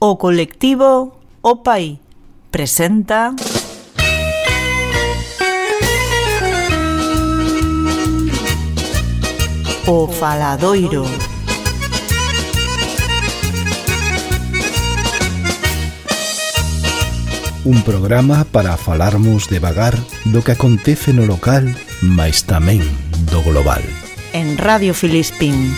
O colectivo OPAI presenta... O Faladoiro. Un programa para falarmos devagar do que acontece no local, mais tamén do global. En Radio Filispín.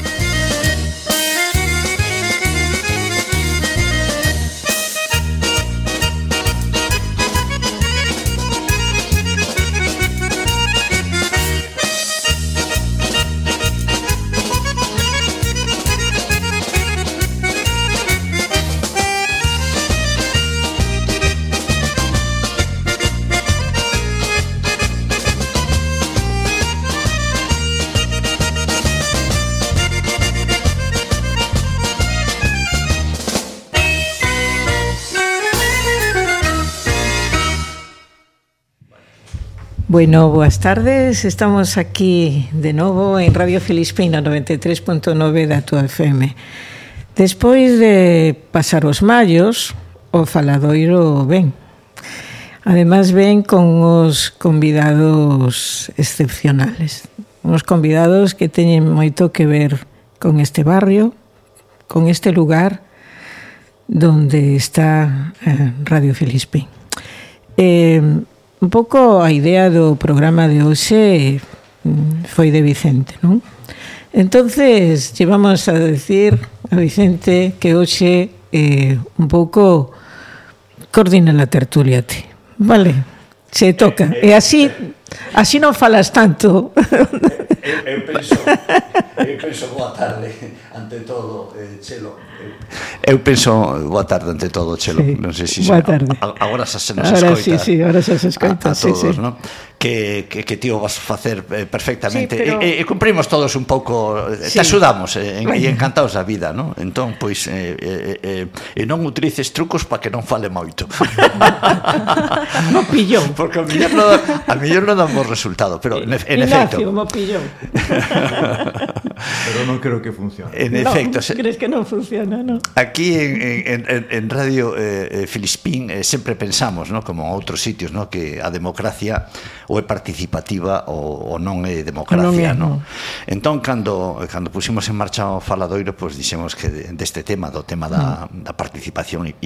Bueno, boas tardes. Estamos aquí de novo en Radio Filispina 93.9 da tua FM. Despois de pasar os mallos, o faladoiro ven. Ademais ven con os convidados excepcionales. Uns convidados que teñen moito que ver con este barrio, con este lugar donde está eh, Radio Filispín. Eh, un pouco a idea do programa de hoxe mm, foi de Vicente, non? Entonces, llevamos a decir a Vicente que hoxe eh, un pouco coordina la tertulia ti. Vale. Se toca. E así así non falas tanto. Eu, eu penso, eu penso boa tarde ante todo, eh, Chelo. Eu, penso boa tarde ante todo, Chelo. Sí. Non sei se si boa tarde. Agora xa se nos agora escoita. Sí, sí, agora xa se escoita. A, a todos, sí, sí. ¿no? que, que, que tío vas vas facer eh, perfectamente sí, pero... e, e, cumprimos todos un pouco eh, sí. te axudamos eh, e, bueno. e encantados da vida non? entón, pois e, e, e non utilices trucos para que non fale moito no pillón porque a mellor non, a mellor non damos resultado pero en, en Ignacio, efecto mo pillón pero non creo que funcione en no, efecto se, crees que non funciona no? aquí en, en, en, en Radio eh, Filispín eh, sempre pensamos no? como en outros sitios no? que a democracia ou é participativa ou, ou non é democracia, non? É, non? Entón, cando, cando pusimos en marcha o faladoiro, pois pues, dixemos que deste tema, do tema da, mm. da participación e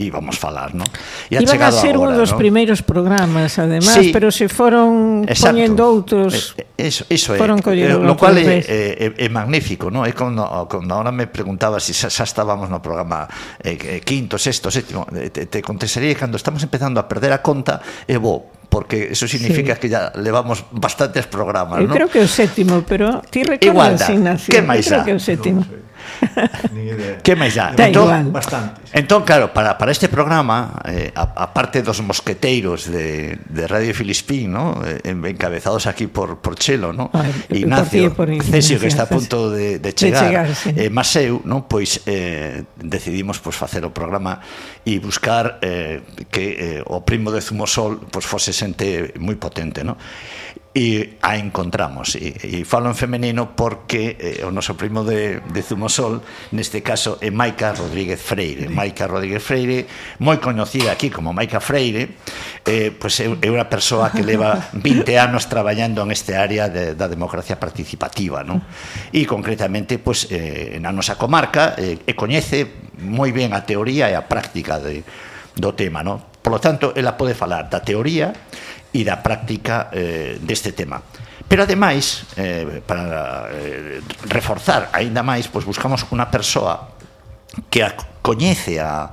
íbamos falar, non? E ha Iban a ser un dos ¿no? primeiros programas, además, sí, pero se foron exacto, poñendo outros... Eso, eso foron eh, é, lo cual é, é, é magnífico, non? É cando, cando ahora me preguntaba se si xa, xa estábamos no programa eh, eh quinto, sexto, séptimo, eh, te, te contestaría cando estamos empezando a perder a conta, e vou, porque eso significa sí. que ya levamos bastantes programas, Eu ¿no? creo que o sétimo, pero ti recordas, Igualda, Ignacio? que máis creo que o sétimo. No, sí. Idea. Que máis dá? Ten entón, igual. Bastantes. Entón, claro, para, para este programa, eh, a, a parte dos mosqueteiros de, de Radio Filispín, ¿no? Eh, encabezados aquí por, por Chelo, ¿no? Ay, Ignacio, por, por Cesio, que está a punto de, de chegar, de chegar sí. eh, Maseu, ¿no? pois eh, decidimos pois, facer o programa e buscar eh, que eh, o primo de Zumosol pois, fose xente moi potente, ¿no? e a encontramos e, e falo en femenino porque eh, o noso primo de, de Zumosol neste caso é Maica Rodríguez Freire Maica Rodríguez Freire moi coñecida aquí como Maica Freire eh, pois é, é unha persoa que leva 20 anos traballando en este área de, da democracia participativa non? e concretamente pois, eh, na nosa comarca eh, e coñece moi ben a teoría e a práctica de, do tema non? polo tanto, ela pode falar da teoría e da práctica eh, deste tema. Pero ademais, eh, para eh, reforzar aínda máis, pois buscamos unha persoa que a coñece a,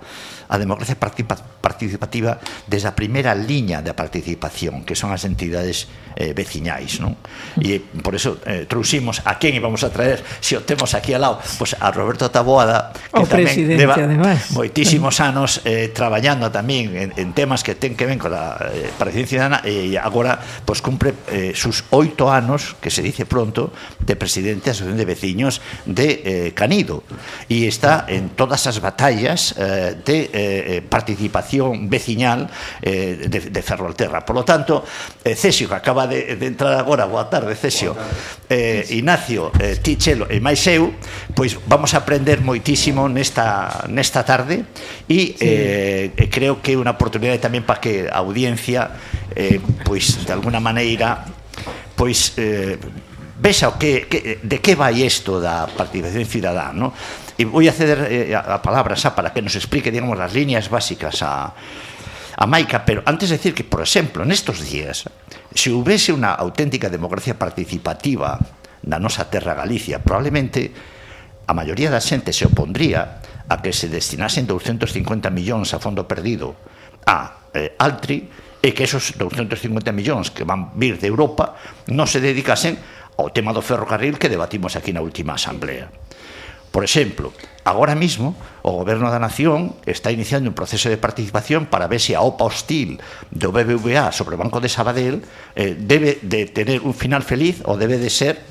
a democracia participativa desde a primeira liña da participación, que son as entidades eh, veciñais, non? E por eso eh, trouximos a quen íbamos a traer, se o temos aquí ao lado, pois a Roberto Taboada, que o tamén leva además. moitísimos anos eh, traballando tamén en, en temas que ten que ver con a eh, participación cidadana e agora pois cumpre eh, sus oito anos, que se dice pronto, de presidente da Asociación de Veciños de eh, Canido e está en todas as batallas eh, de Eh, eh, participación veciñal eh, de, de Ferrolterra. Por lo tanto, eh, Cesio, que acaba de, de entrar agora, boa tarde, Cesio, eh, Ignacio, eh, Tichelo e máis eu, pois vamos a aprender moitísimo nesta, nesta tarde e sí. eh, creo que é unha oportunidade tamén para que a audiencia eh, pois de alguna maneira pois eh, vexa o que, que de que vai isto da participación cidadá, non? E voy a ceder eh, eh, a palabra xa para que nos explique, digamos, as líneas básicas a, a Maica, pero antes de decir que, por exemplo, nestos días, se houvese unha auténtica democracia participativa na nosa terra Galicia, probablemente a maioría da xente se opondría a que se destinasen 250 millóns a fondo perdido a eh, Altri e que esos 250 millóns que van vir de Europa non se dedicasen ao tema do ferrocarril que debatimos aquí na última asamblea. Por exemplo, agora mismo o Goberno da Nación está iniciando un proceso de participación para ver se a OPA hostil do BBVA sobre o Banco de Sabadell eh, debe de tener un final feliz ou debe de ser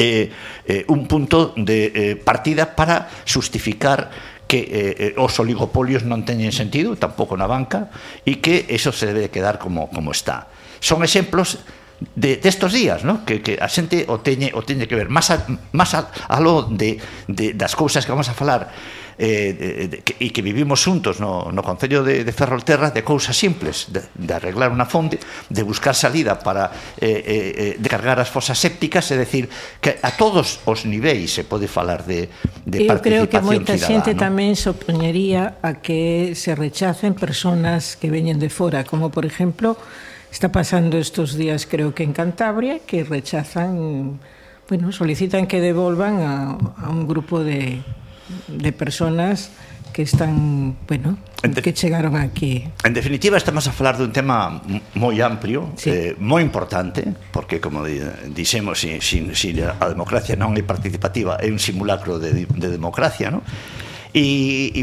eh, eh, un punto de eh, partida para justificar que eh, eh, os oligopolios non teñen sentido, tampouco na banca, e que eso se debe quedar como, como está. Son exemplos de destos de días, ¿no? Que, que a xente o teñe o teñe que ver máis a, máis a, aló de, de das cousas que vamos a falar eh, de, de, que, e que vivimos xuntos no, no Concello de, de Ferrolterra de cousas simples, de, de arreglar unha fonte, de buscar salida para eh, eh, eh de cargar as fosas sépticas, é dicir, que a todos os niveis se pode falar de, de Eu participación creo que moita cidadana. xente tamén se opoñería a que se rechacen personas que veñen de fora, como por exemplo está pasando estos días creo que en Cantabria, que rechazan, bueno, solicitan que devolvan a, a un grupo de, de personas que están, bueno, de, que chegaron aquí. En definitiva, estamos a falar dun tema moi amplio, sí. eh, moi importante, porque, como dixemos, si, si, si a democracia non é participativa, é un simulacro de, de democracia, non? E, e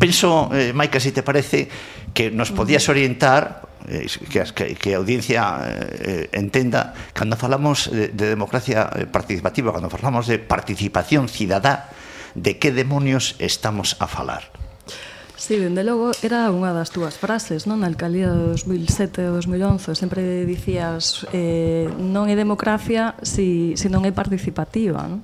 penso, eh, Maica, se si te parece, que nos podías orientar eh, que, que, que a audiencia eh, entenda cando falamos de, de democracia eh, participativa, cando falamos de participación cidadá, de que demonios estamos a falar. Sí, dende logo, era unha das túas frases, non? Na alcaldía de 2007 e 2011 sempre dicías eh, non é democracia se si, si non é participativa, non?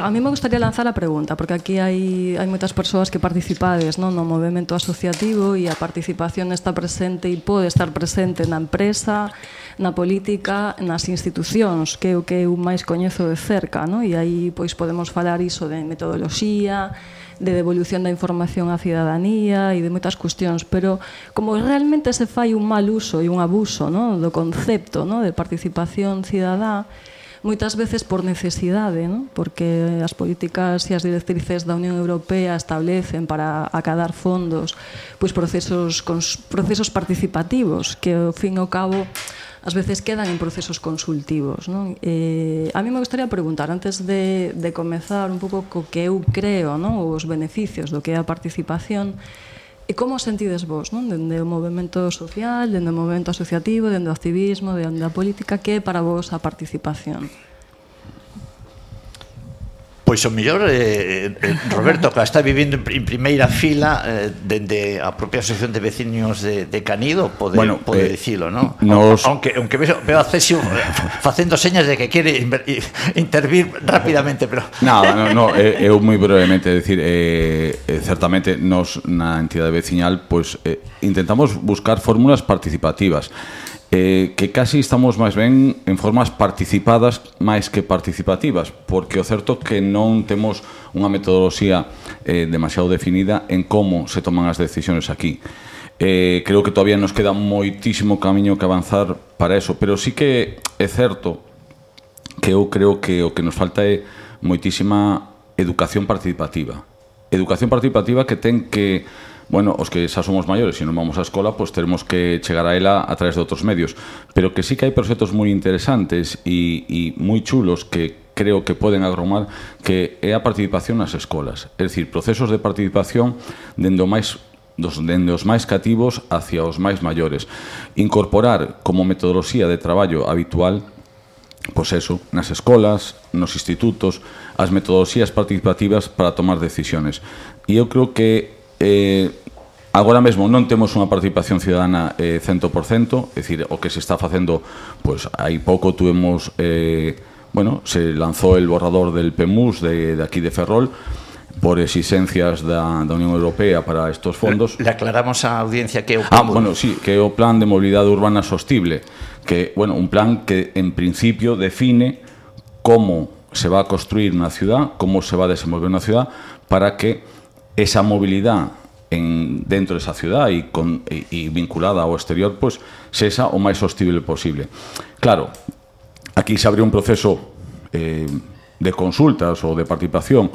A mí me gustaría lanzar a pregunta, porque aquí hai, hai moitas persoas que participades non? no movimento asociativo e a participación está presente e pode estar presente na empresa, na política, nas institucións, que é o que eu máis coñezo de cerca, non? e aí pois podemos falar iso de metodoloxía, de devolución da información á cidadanía e de moitas cuestións, pero como realmente se fai un mal uso e un abuso no? do concepto no? de participación cidadá, moitas veces por necesidade, non? porque as políticas e as directrices da Unión Europea establecen para acadar fondos pois procesos cons, procesos participativos que ao fin e ao cabo ás veces quedan en procesos consultivos. Non? Eh, a mí me gustaría preguntar, antes de, de comezar un pouco co que eu creo, non? os beneficios do que é a participación, E como sentides vos, non? Dende o movimento social, dende o movimento asociativo, dende o activismo, dende a política, que é para vos a participación? Pois o mellor eh, eh, eh, Roberto que está vivindo en primeira fila eh, dende a propia Asociación de Veciños de, de Canido pode, bueno, pode eh, dicilo, non? Nos... Aunque, aunque veo, veo a Cesio eh, facendo señas de que quere intervir rápidamente, pero... Nada, no, no, eh, eu moi brevemente decir, eh, certamente nos na entidade veciñal pois pues, eh, intentamos buscar fórmulas participativas eh, que casi estamos máis ben en formas participadas máis que participativas, porque o certo que non temos unha metodoloxía eh, demasiado definida en como se toman as decisiones aquí. Eh, creo que todavía nos queda moitísimo camiño que avanzar para eso, pero sí que é certo que eu creo que o que nos falta é moitísima educación participativa. Educación participativa que ten que bueno, os que xa somos maiores e non vamos á escola, pois teremos que chegar a ela a través de outros medios. Pero que sí que hai proxectos moi interesantes e, e moi chulos que, creo que poden agromar que é a participación nas escolas. É dicir, procesos de participación dendo máis dos, dende os máis cativos hacia os máis maiores. Incorporar como metodoloxía de traballo habitual pois eso, nas escolas, nos institutos, as metodoloxías participativas para tomar decisiones. E eu creo que eh, Agora mesmo non temos unha participación ciudadana eh, 100%, é dicir, o que se está facendo, pois hai pouco tuvemos eh, bueno, se lanzou el borrador del PEMUS de, de aquí de Ferrol por exigencias da, da Unión Europea para estos fondos. Le aclaramos á audiencia que é o Ah, bueno, sí, que é o Plan de Mobilidade Urbana Sostible, que, bueno, un plan que en principio define como se va a construir unha ciudad, como se va a desenvolver unha ciudad para que esa mobilidade en, dentro desa ciudad e, con, e, e vinculada ao exterior, pois, sexa o máis hostible posible. Claro, aquí se abriu un proceso eh, de consultas ou de participación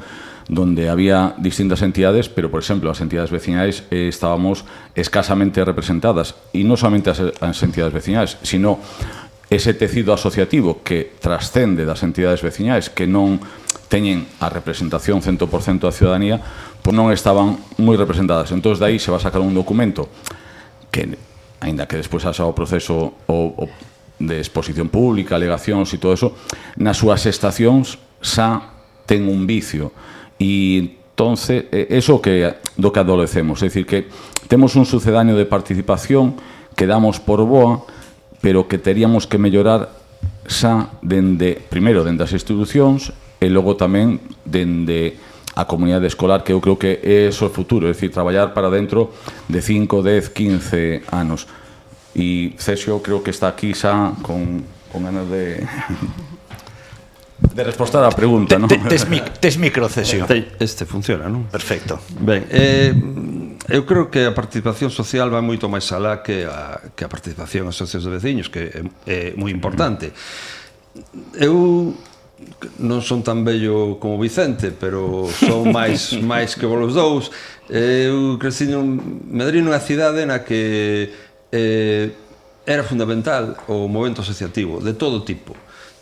donde había distintas entidades, pero, por exemplo, as entidades vecinais eh, estábamos escasamente representadas, e non somente as, as entidades vecinais, sino ese tecido asociativo que trascende das entidades vecinais que non teñen a representación 100% da ciudadanía, pois non estaban moi representadas. Entón, aí se va a sacar un documento que, aínda que despois haxa o proceso o, o de exposición pública, alegacións e todo eso, nas súas estacións xa ten un vicio. E entonces, eso que do que adolecemos, é dicir que temos un sucedáneo de participación que damos por boa, pero que teríamos que mellorar xa dende, primeiro, dende as institucións e logo tamén dende a comunidade escolar que eu creo que é eso o futuro, é dicir, traballar para dentro de 5, 10, 15 anos. E Cesio creo que está aquí xa con, con ganas de de respostar á pregunta, non? Te, tes, mic, tes micro, Cesio. Este, este funciona, non? Perfecto. Ben, eh, eu creo que a participación social vai moito máis alá que a, que a participación en asociacións de veciños, que é, é moi importante. Eu non son tan bello como Vicente, pero son máis máis que vos dous. Eh, eu crecí nun Madrid nunha cidade na que eh, era fundamental o movimento asociativo de todo tipo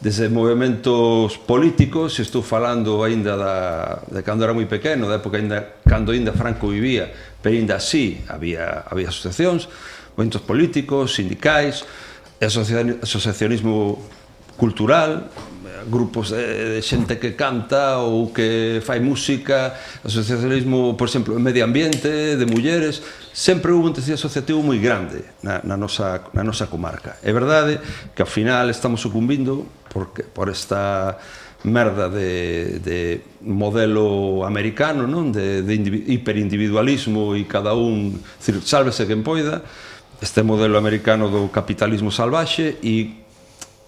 desde movimentos políticos, estou falando aínda da, de cando era moi pequeno, da época aínda, cando aínda Franco vivía, pero aínda así había, había asociacións, movimentos políticos, sindicais, asociacionismo cultural, grupos eh, de xente que canta ou que fai música, asociacionismo, por exemplo, medio ambiente, de mulleres, sempre houve un tecido asociativo moi grande na, na, nosa, na nosa comarca. É verdade que ao final estamos sucumbindo porque, por esta merda de, de modelo americano, non? De, de hiperindividualismo e cada un, cir, sálvese quen poida, este modelo americano do capitalismo salvaxe e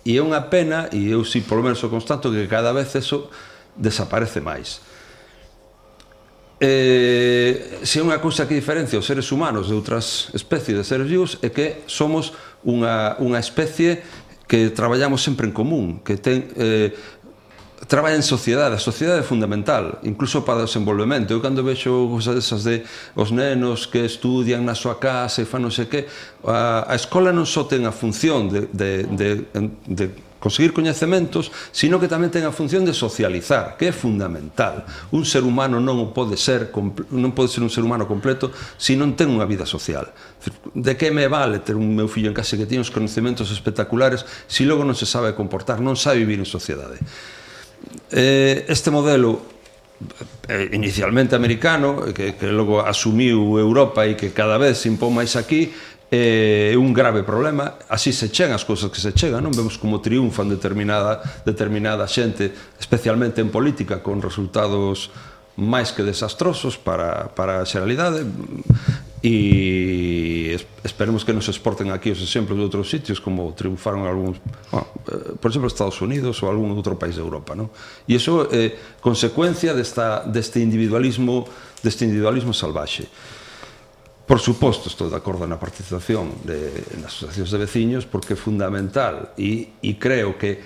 E é unha pena, e eu si polo menos o constato que cada vez eso desaparece máis. Eh, se é unha cousa que diferencia os seres humanos de outras especies de seres vivos é que somos unha, unha especie que traballamos sempre en común, que ten eh, traballa en sociedade, a sociedade é fundamental, incluso para o desenvolvemento. Eu cando vexo cousas esas de os nenos que estudian na súa casa e fan non sei que, a, a escola non só ten a función de, de, de, de conseguir coñecementos, sino que tamén ten a función de socializar, que é fundamental. Un ser humano non pode ser non pode ser un ser humano completo se non ten unha vida social. De que me vale ter un meu fillo en casa que tiña uns coñecementos espectaculares se logo non se sabe comportar, non sabe vivir en sociedade eh, este modelo eh, inicialmente americano que, que logo asumiu Europa e que cada vez se impón máis aquí eh, é eh, un grave problema, así se chegan as cousas que se chegan, non? Vemos como triunfan determinada determinada xente, especialmente en política con resultados máis que desastrosos para, para a xeralidade e esperemos que nos exporten aquí os exemplos de outros sitios como triunfaron algúns, bueno, por exemplo, Estados Unidos ou algún outro país de Europa, non? E iso é consecuencia desta deste individualismo, deste individualismo salvaxe. Por suposto, estou de acordo na participación de, nas asociacións de veciños porque é fundamental e, e creo que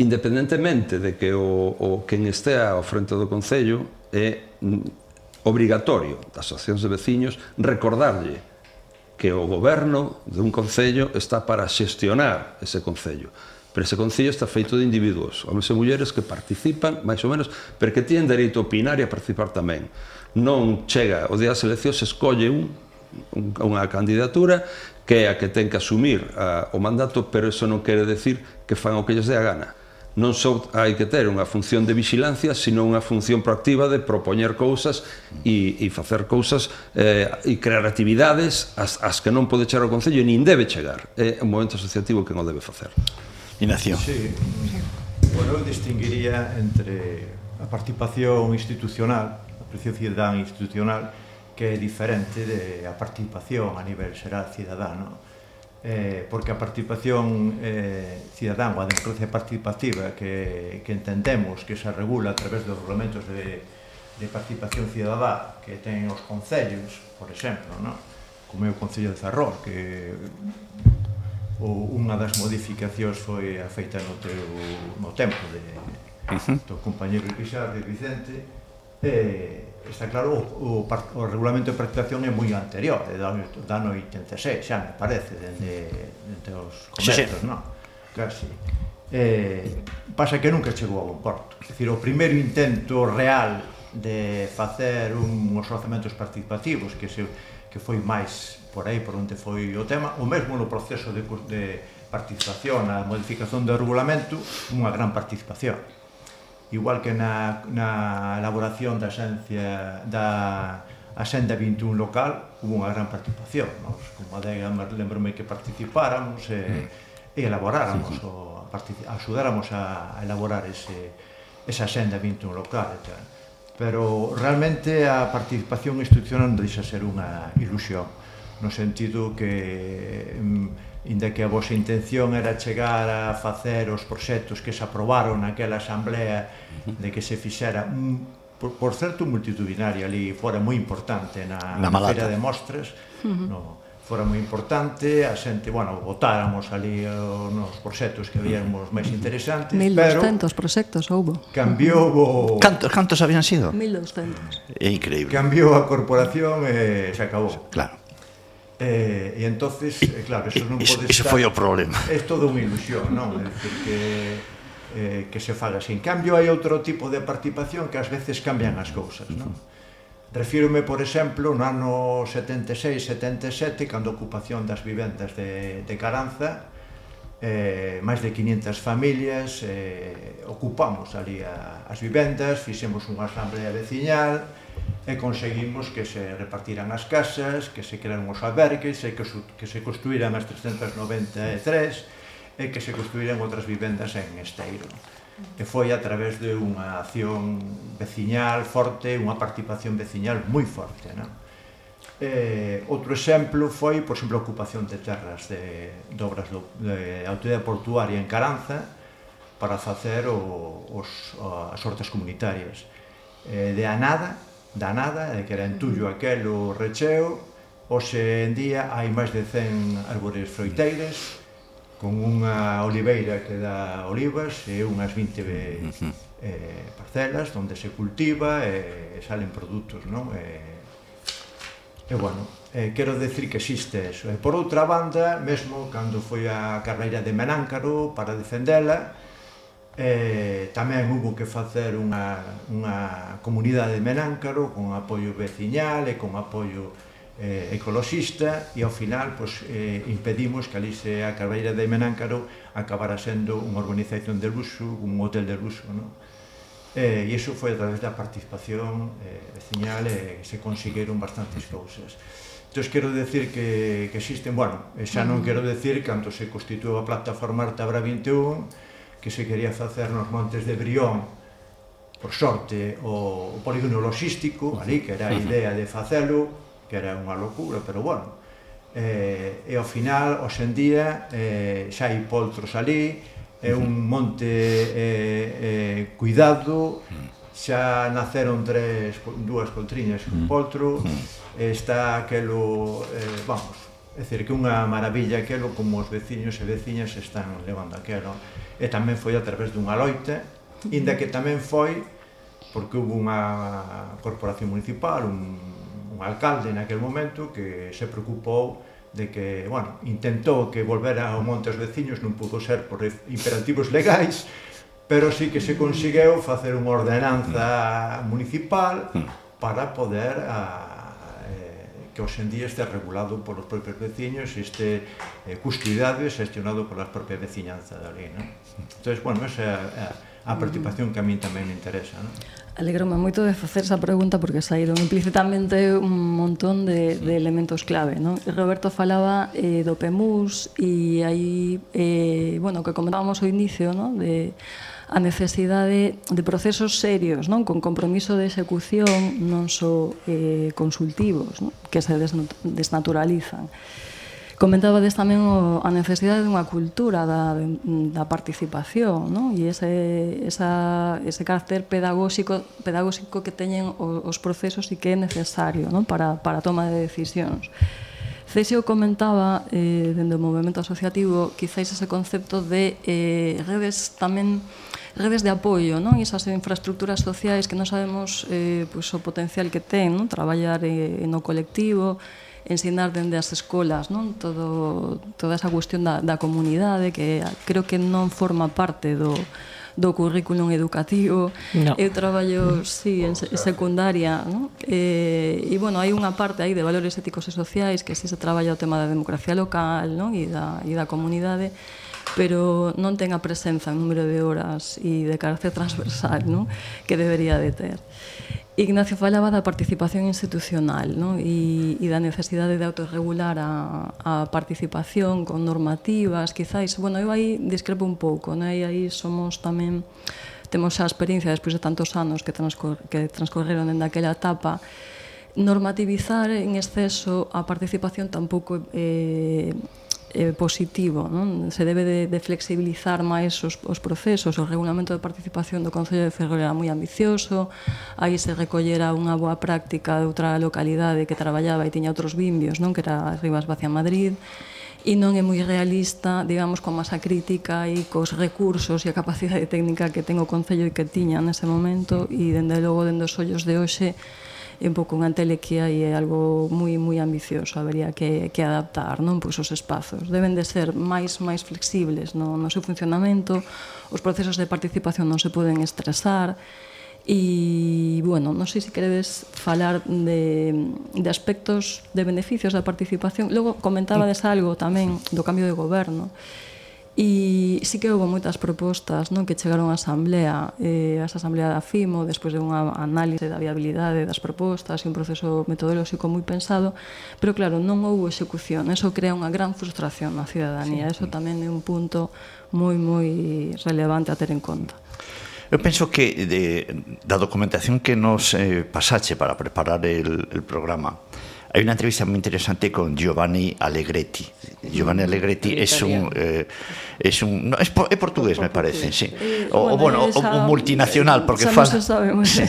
independentemente de que o, o quen estea ao frente do Concello é obrigatorio das asociacións de veciños recordarlle que o goberno dun concello está para xestionar ese concello. Pero ese concello está feito de individuos, homens e mulleres que participan, máis ou menos, pero que tienen dereito a opinar e a participar tamén. Non chega, o día das eleccións escolle un, un unha candidatura que é a que ten que asumir a, o mandato, pero eso non quere decir que fan o que lles dé a gana non só hai que ter unha función de vixilancia, sino unha función proactiva de propoñer cousas e, e facer cousas eh, e crear actividades as, as que non pode chegar o Concello e nin debe chegar. É eh, un momento asociativo que non debe facer. Ignacio. Sí. Bueno, eu distinguiría entre a participación institucional, a presión cidadán institucional, que é diferente de a participación a nivel xeral cidadano eh, porque a participación eh, cidadán ou a democracia participativa que, que entendemos que se regula a través dos reglamentos de, de participación cidadá que ten os concellos, por exemplo, no? como é o Concello de Zarrós, que ou unha das modificacións foi a feita no, teu, no tempo de, do compañero Pixar de Vicente, eh, está claro, o, o, o regulamento de participación é moi anterior, é do ano 86, xa me parece, dende, dende os comercios, sí, sí. non? Casi. Eh, pasa que nunca chegou a bon porto. É dicir, o primeiro intento real de facer un, uns orzamentos participativos que se que foi máis por aí por onde foi o tema, o mesmo no proceso de, de participación a modificación do regulamento, unha gran participación igual que na, na elaboración da xencia da Asenda 21 local hubo unha gran participación nos como adega lembrome que participáramos e, mm. e elaboráramos sí, sí. o a axudáramos a, a elaborar ese esa Asenda 21 local e tal. pero realmente a participación institucional non deixa ser unha ilusión no sentido que mm, inda que a vosa intención era chegar a facer os proxectos que se aprobaron naquela asamblea de que se fixera un, por, por certo multitudinaria ali fora moi importante na, na feira de mostras uh -huh. no, fora moi importante a xente, bueno, votáramos ali os nos proxectos que víamos máis interesantes 1200 pero proxectos houbo. cambiou o... Cantos, cantos habían sido? 1200 É increíble. Cambiou a corporación e se acabou. Claro. Eh, e entonces, eh, claro, eso non pode estar... Ese foi o problema. É todo unha ilusión, non? É dicir, que, eh, que se fala así. En cambio, hai outro tipo de participación que ás veces cambian as cousas, non? Refírome, por exemplo, no ano 76-77, cando a ocupación das vivendas de, de Caranza, eh, máis de 500 familias, eh, ocupamos ali a, as vivendas, fixemos unha asamblea veciñal, e conseguimos que se repartiran as casas, que se crearon os albergues, e que, que se construíran as 393 e que se construíran outras vivendas en Esteiro. E foi a través de unha acción veciñal forte, unha participación veciñal moi forte. Non? E, outro exemplo foi, por exemplo, a ocupación de terras de, de obras do, de autoridade portuaria en Caranza para facer o, os, as hortas comunitarias. E, de a nada, da nada, e que era entullo aquelo recheo, hoxe en día hai máis de 100 árbores froiteiras, con unha oliveira que dá olivas e unhas 20 uh -huh. eh, parcelas onde se cultiva e salen produtos, non? Eh, E bueno, eh, quero decir que existe eso. E por outra banda, mesmo cando foi a carreira de Menáncaro para defendela, Eh, tamén hubo que facer unha, unha comunidade de Menáncaro con apoio veciñal e con apoio eh, ecoloxista e ao final pois, eh, impedimos que ali se a Carbeira de Menáncaro acabara sendo unha urbanización de luxo, un hotel de luxo. Non? Eh, e iso foi a través da participación eh, veciñal e eh, se conseguiron bastantes cousas. Entón, quero decir que, que existen, bueno, xa non quero decir canto se constituiu a plataforma Artabra 21, que se quería facer nos montes de Brión por sorte o, o polígono logístico ali que era a idea de facelo que era unha locura, pero bueno. Eh, e ao final, hoxendía eh, xa hai poltros ali é un monte eh, eh, cuidado xa naceron tres dúas poltriñas un poltro está aquelo eh, vamos, é dicir que unha maravilla aquelo como os veciños e veciñas están levando aquelo e tamén foi a través dunha loita, inda que tamén foi porque hubo unha corporación municipal, un, un alcalde naquel momento que se preocupou de que, bueno, intentou que volvera ao monte aos veciños, non pudo ser por imperativos legais, pero sí que se conseguiu facer unha ordenanza municipal mm. para poder a, que hoxe en día este regulado polos propios veciños e este eh, custodiado e gestionado polas propias veciñanzas dali, non? Entón, bueno, esa é a, a participación que a mí tamén me interesa, non? Alegrome moito de facer esa pregunta porque saíron implícitamente un montón de, de elementos clave, non? Roberto falaba eh, do PEMUS e aí, eh, bueno, que comentábamos ao inicio, non? De a necesidade de procesos serios, non con compromiso de execución, non só eh, consultivos, non? que se desnaturalizan. Comentabades tamén o, a necesidade dunha cultura da, da participación non? e ese, esa, ese carácter pedagóxico, pedagóxico que teñen os, os procesos e que é necesario non? Para, para a toma de decisións. Cesio comentaba, eh, dende o movimento asociativo, quizáis ese concepto de eh, redes tamén redes de apoio, non? Esas infraestructuras sociais que non sabemos eh, pois, o potencial que ten, non? Traballar eh, no colectivo, ensinar dende as escolas, non? Todo, toda esa cuestión da, da comunidade que creo que non forma parte do, do currículum educativo. No. Eu traballo, sí, en, secundaria, ¿no? Eh, e, bueno, hai unha parte aí de valores éticos e sociais que si se traballa o tema da democracia local, ¿no? E da, e da comunidade, pero non ten a presenza en número de horas e de carácter transversal, ¿no? Que debería de ter. Ignacio falaba da participación institucional ¿no? e, e da necesidade de autorregular a, a participación con normativas, quizáis. Bueno, eu aí discrepo un pouco, non? e aí somos tamén temos a experiencia despois de tantos anos que, transcor que transcorreron en daquela etapa normativizar en exceso a participación tampouco eh, eh, positivo. Non? Se debe de, de flexibilizar máis os, os procesos. O regulamento de participación do Concello de Ferrol era moi ambicioso, aí se recollera unha boa práctica de outra localidade que traballaba e tiña outros bimbios, non? que era Rivas Vacia Madrid, e non é moi realista, digamos, con masa crítica e cos recursos e a capacidade técnica que ten o Concello e que tiña nese momento e, dende logo, dende os ollos de hoxe, é un pouco unha tele que aí é algo moi moi ambicioso, habería que, que adaptar, non? Pois os espazos deben de ser máis máis flexibles no, no seu funcionamento, os procesos de participación non se poden estresar, E, bueno, non sei se queredes falar de, de aspectos de beneficios da participación. Logo, comentabades algo tamén do cambio de goberno. E sí que houve moitas propostas non que chegaron á Asamblea, eh, a Asamblea da FIMO, despois de unha análise da viabilidade das propostas e un proceso metodolóxico moi pensado, pero claro, non houve execución. Eso crea unha gran frustración na ciudadanía. Sí, Eso sí. tamén é un punto moi, moi relevante a ter en conta. Eu penso que de, da documentación que nos eh, pasache para preparar el, el programa, hai unha entrevista moi interesante con Giovanni Allegretti. Giovanni Allegretti é un, eh, es un no, es, es, portugués, me parece, sí. O, bueno, o, un multinacional, porque fa sabemos, sí.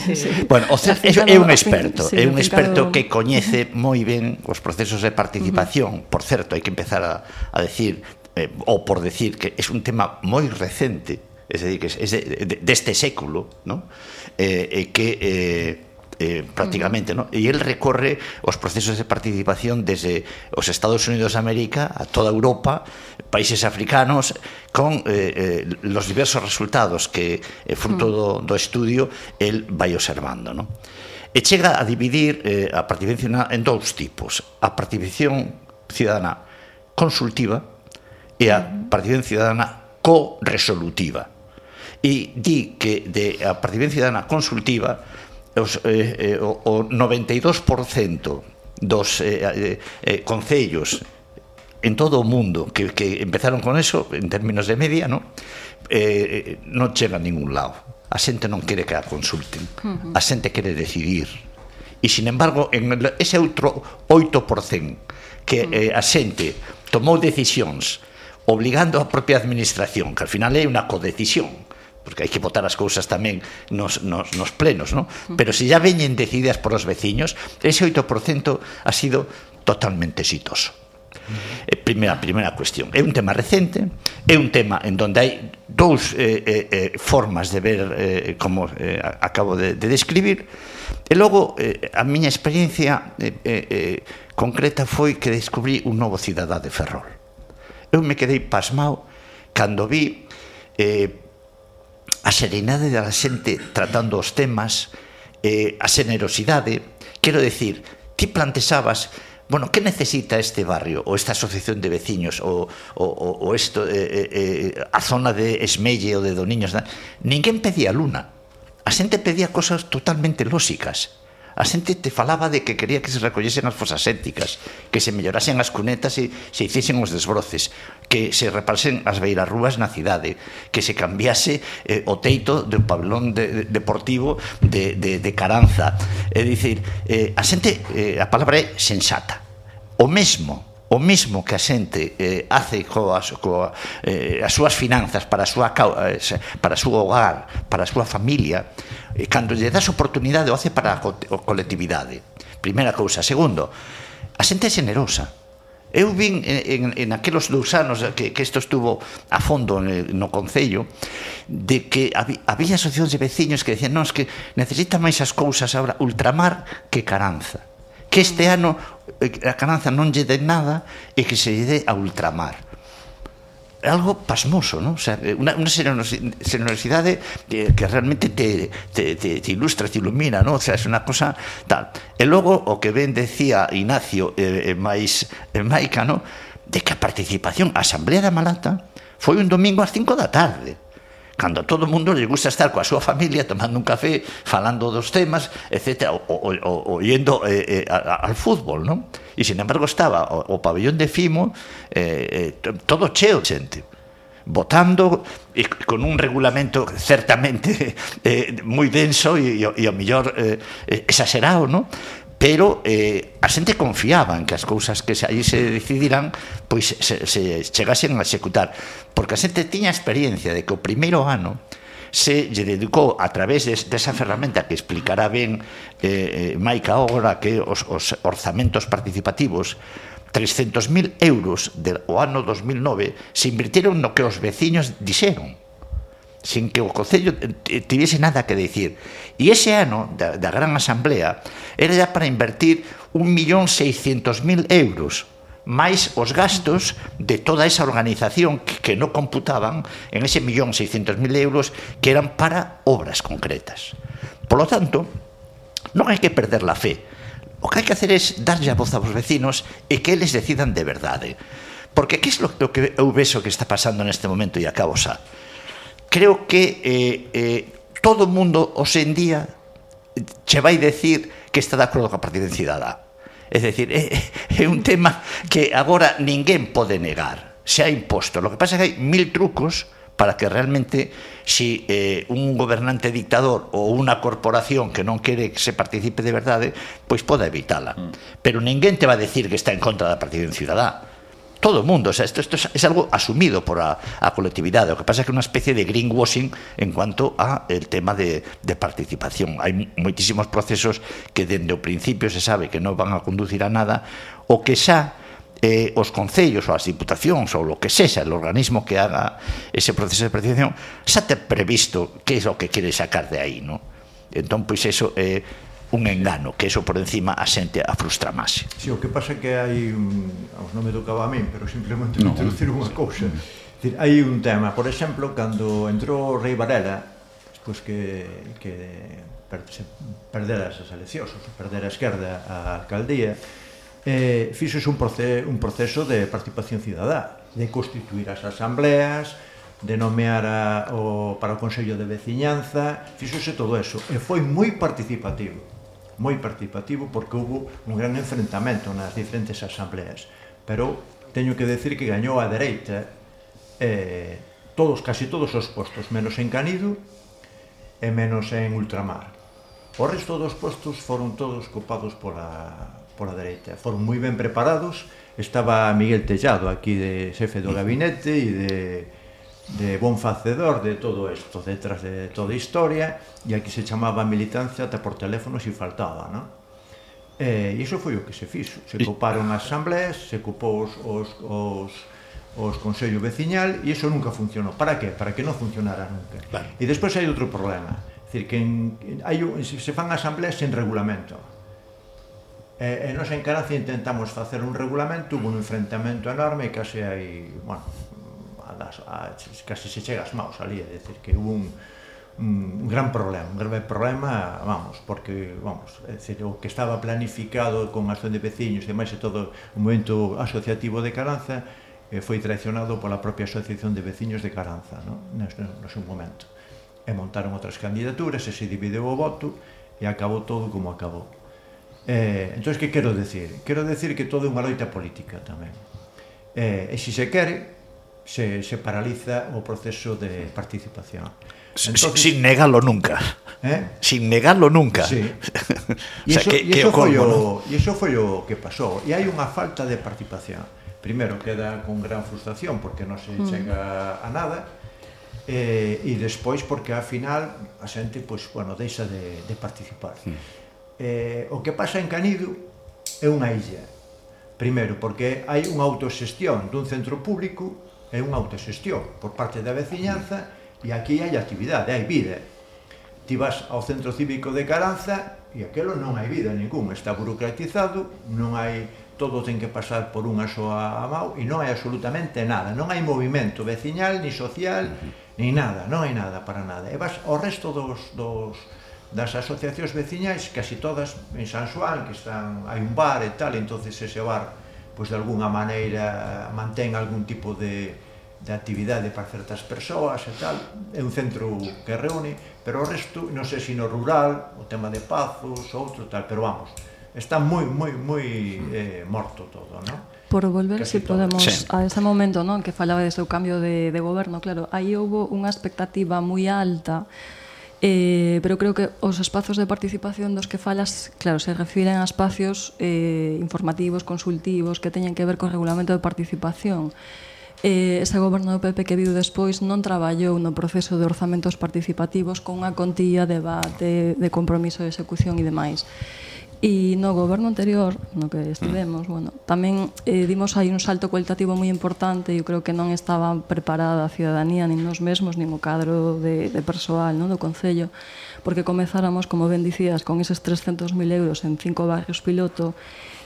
Bueno, o sea, é, é un experto, é un experto que coñece moi ben os procesos de participación. Por certo, hai que empezar a, a decir, eh, ou por decir, que é un tema moi recente, é dicir, que é deste de, de, de século, ¿no? eh, eh, que... Eh, eh, prácticamente, ¿no? E el recorre os procesos de participación desde os Estados Unidos de América a toda Europa, países africanos, con eh, eh, los diversos resultados que, eh, fruto do, do estudio, el vai observando, ¿no? E chega a dividir eh, a participación en dous tipos. A participación ciudadana consultiva e a participación ciudadana co-resolutiva. E di que de a participación ciudadana consultiva os, eh, eh, o, o 92% dos eh, eh, eh, concellos en todo o mundo que, que empezaron con eso, en términos de media, ¿no? Eh, eh non chega a ningún lado. A xente non quere que a consulten. A xente quere decidir. E, sin embargo, en ese outro 8% que eh, a xente tomou decisións obligando a propia administración, que al final é unha codecisión, porque hai que votar as cousas tamén nos, nos, nos plenos, ¿no? pero se ya veñen decididas por os veciños, ese 8% ha sido totalmente exitoso. Eh, primeira, primeira cuestión. É un tema recente, é un tema en donde hai dous eh, eh, eh formas de ver eh, como eh, acabo de, de describir, e logo eh, a miña experiencia eh, eh, eh, concreta foi que descubrí un novo cidadá de Ferrol. Eu me quedei pasmao cando vi eh, a serenidade da xente tratando os temas, eh, a xenerosidade, quero decir, ti plantexabas Bueno, que necesita este barrio ou esta asociación de veciños ou, ou, ou esto, eh, eh, a zona de Esmelle ou de Doniños? Ninguén pedía luna. A xente pedía cosas totalmente lóxicas a xente te falaba de que quería que se recollesen as fosas éticas, que se mellorasen as cunetas e se hiciesen os desbroces, que se repalsen as beirarrúas na cidade, que se cambiase eh, o teito do pabellón de, de, deportivo de, de, de Caranza. É dicir, eh, a xente, eh, a palabra é sensata. O mesmo o mismo que a xente eh, hace coas, coa, eh, as súas finanzas para a súa, eh, para o seu hogar, para a súa familia, e cando lle das oportunidade o hace para a, co a colectividade. Primeira cousa. Segundo, a xente é xenerosa. Eu vin en, en, en aqueles dous anos que, que isto estuvo a fondo no Concello de que había, había asociacións de veciños que decían non, es que necesita máis as cousas agora ultramar que caranza que este ano eh, a cananza non lle dé nada e que se lle dé a ultramar algo pasmoso, ¿no? O sea, eh, una, una generosidade que realmente te, te, te, te ilustra, te ilumina, ¿no? O sea, es una cosa tal. E logo, o que ben decía Ignacio eh, eh, máis eh, maica, ¿no? De que a participación, a Asamblea da Malata, foi un domingo ás 5 da tarde cando a todo mundo lle gusta estar coa súa familia tomando un café, falando dos temas, etc., o, o, o, o yendo eh, eh, al, al fútbol, non? E, sin embargo, estaba o, o pabellón de Fimo eh, eh, todo cheo de xente votando e con un regulamento certamente eh, moi denso e, e, e ao millor eh, exagerado, non? pero eh, a xente confiaba en que as cousas que aí se decidirán pois se, se chegasen a executar. Porque a xente tiña experiencia de que o primeiro ano se lle dedicou a través des, desa ferramenta que explicará ben eh, eh Maica Ogora que os, os orzamentos participativos 300.000 euros do ano 2009 se invirtieron no que os veciños dixeron sen que o Concello tivese nada que dicir. E ese ano da, da Gran Asamblea era ya para invertir 1.600.000 euros máis os gastos de toda esa organización que, que non computaban en ese 1.600.000 euros que eran para obras concretas. Por lo tanto, non hai que perder la fe. O que hai que hacer é darlle a voz aos vecinos e que eles decidan de verdade. ¿eh? Porque que é lo, lo que eu vexo que está pasando neste momento e acabo xa? creo que eh, eh, todo o mundo hoxe en día che vai decir que está de acordo coa Cidadá. É dicir, é, é un tema que agora ninguén pode negar. Se ha imposto. Lo que pasa é que hai mil trucos para que realmente si eh, un gobernante dictador ou unha corporación que non quere que se participe de verdade, pois poda evitala. Mm. Pero ninguén te va a decir que está en contra da partida en Cidadá todo o mundo, o sea, isto, isto é algo asumido por a, a colectividade, o que pasa é que é unha especie de greenwashing en cuanto a el tema de, de participación. Hai moitísimos procesos que dende o principio se sabe que non van a conducir a nada, o que xa eh, os concellos ou as diputacións ou lo que sexa, el organismo que haga ese proceso de participación, xa te previsto que é o que quere sacar de aí, non? Entón, pois, eso... Eh, un engano, que eso por encima a xente a frustra máis. Si, sí, o que pasa é que hai un, aos non me tocaba a min, pero simplemente no, introducir unha cousa. Dicir, hai un tema, por exemplo, cando entrou o Rei Varela, pois que, que per, se perderas as eleccións, se perder a esquerda a alcaldía, eh, fixos un, proceso, un proceso de participación cidadá, de constituir as asambleas, de nomear a, o, para o Consello de Veciñanza, fixose todo eso, e foi moi participativo moi participativo porque houve un gran enfrentamento nas diferentes asambleas. Pero teño que decir que gañou a dereita eh, todos, casi todos os postos, menos en Canido e menos en Ultramar. O resto dos postos foron todos copados pola, pola dereita. Foron moi ben preparados. Estaba Miguel Tellado aquí de xefe do gabinete e de de bon facedor de todo isto, detrás de toda a historia, e aquí se chamaba militancia até por teléfono se faltaba, non? E eh, iso foi o que se fixo. Se coparon as asambleas, se copou os, os, os, os consello veciñal e iso nunca funcionou. Para que? Para que non funcionara nunca. Claro. E despois hai outro problema. Dicir, que en, hai, se fan asambleas sen regulamento. E, e nos en Caracia intentamos facer un regulamento, hubo un enfrentamento enorme e case hai, bueno, das, a, casi se chega as maus ali, é dicir, que hubo un, un gran problema, un grave problema, vamos, porque, vamos, é dicir, o que estaba planificado con acción de veciños e máis e todo o momento asociativo de Caranza eh, foi traicionado pola propia Asociación de Veciños de Caranza, no, no, no seu momento. E montaron outras candidaturas, e se divideu o voto, e acabou todo como acabou. Eh, entón, que quero decir? Quero decir que todo é unha loita política tamén. Eh, e se se quere, se, se paraliza o proceso de participación. Entonces, sin negalo nunca. ¿Eh? Sin negalo nunca. Sí. O sea, que, que, iso foi o, ¿no? iso foi o que pasou. E hai unha falta de participación. Primeiro, queda con gran frustración porque non se mm. chega a nada. Eh, e despois porque ao final a xente pois, bueno, deixa de, de participar. Mm. Eh, o que pasa en Canido é unha illa. Primeiro, porque hai unha autoxestión dun centro público é unha autoxestión por parte da veciñanza e aquí hai actividade, hai vida. Ti vas ao centro cívico de Caranza e aquelo non hai vida ningún, está burocratizado, non hai todo ten que pasar por unha soa mão e non hai absolutamente nada, non hai movimento veciñal, ni social, ni nada, non hai nada para nada. E vas ao resto dos, dos, das asociacións veciñais, casi todas en San Juan, que están, hai un bar e tal, entonces ese bar, pois pues, de alguna maneira mantén algún tipo de, de actividade para certas persoas e tal, é un centro que reúne, pero o resto, non sei se no rural, o tema de pazos, outro tal, pero vamos, está moi, moi, moi eh, morto todo, non? Por volver, Casi se si podemos, sí. a ese momento non que falaba de seu cambio de, de goberno, claro, aí houve unha expectativa moi alta Eh, pero creo que os espazos de participación dos que falas, claro, se refiren a espacios eh, informativos, consultivos, que teñen que ver co regulamento de participación eh, ese goberno do PP que viu despois non traballou no proceso de orzamentos participativos con unha contía de debate, de compromiso de execución e demais. E no goberno anterior, no que estivemos, mm. bueno, tamén eh, dimos aí un salto cualitativo moi importante e eu creo que non estaba preparada a ciudadanía, nin nos mesmos, nin o cadro de, de persoal non do Concello, porque comezáramos, como ben dicías, con eses 300.000 euros en cinco barrios piloto,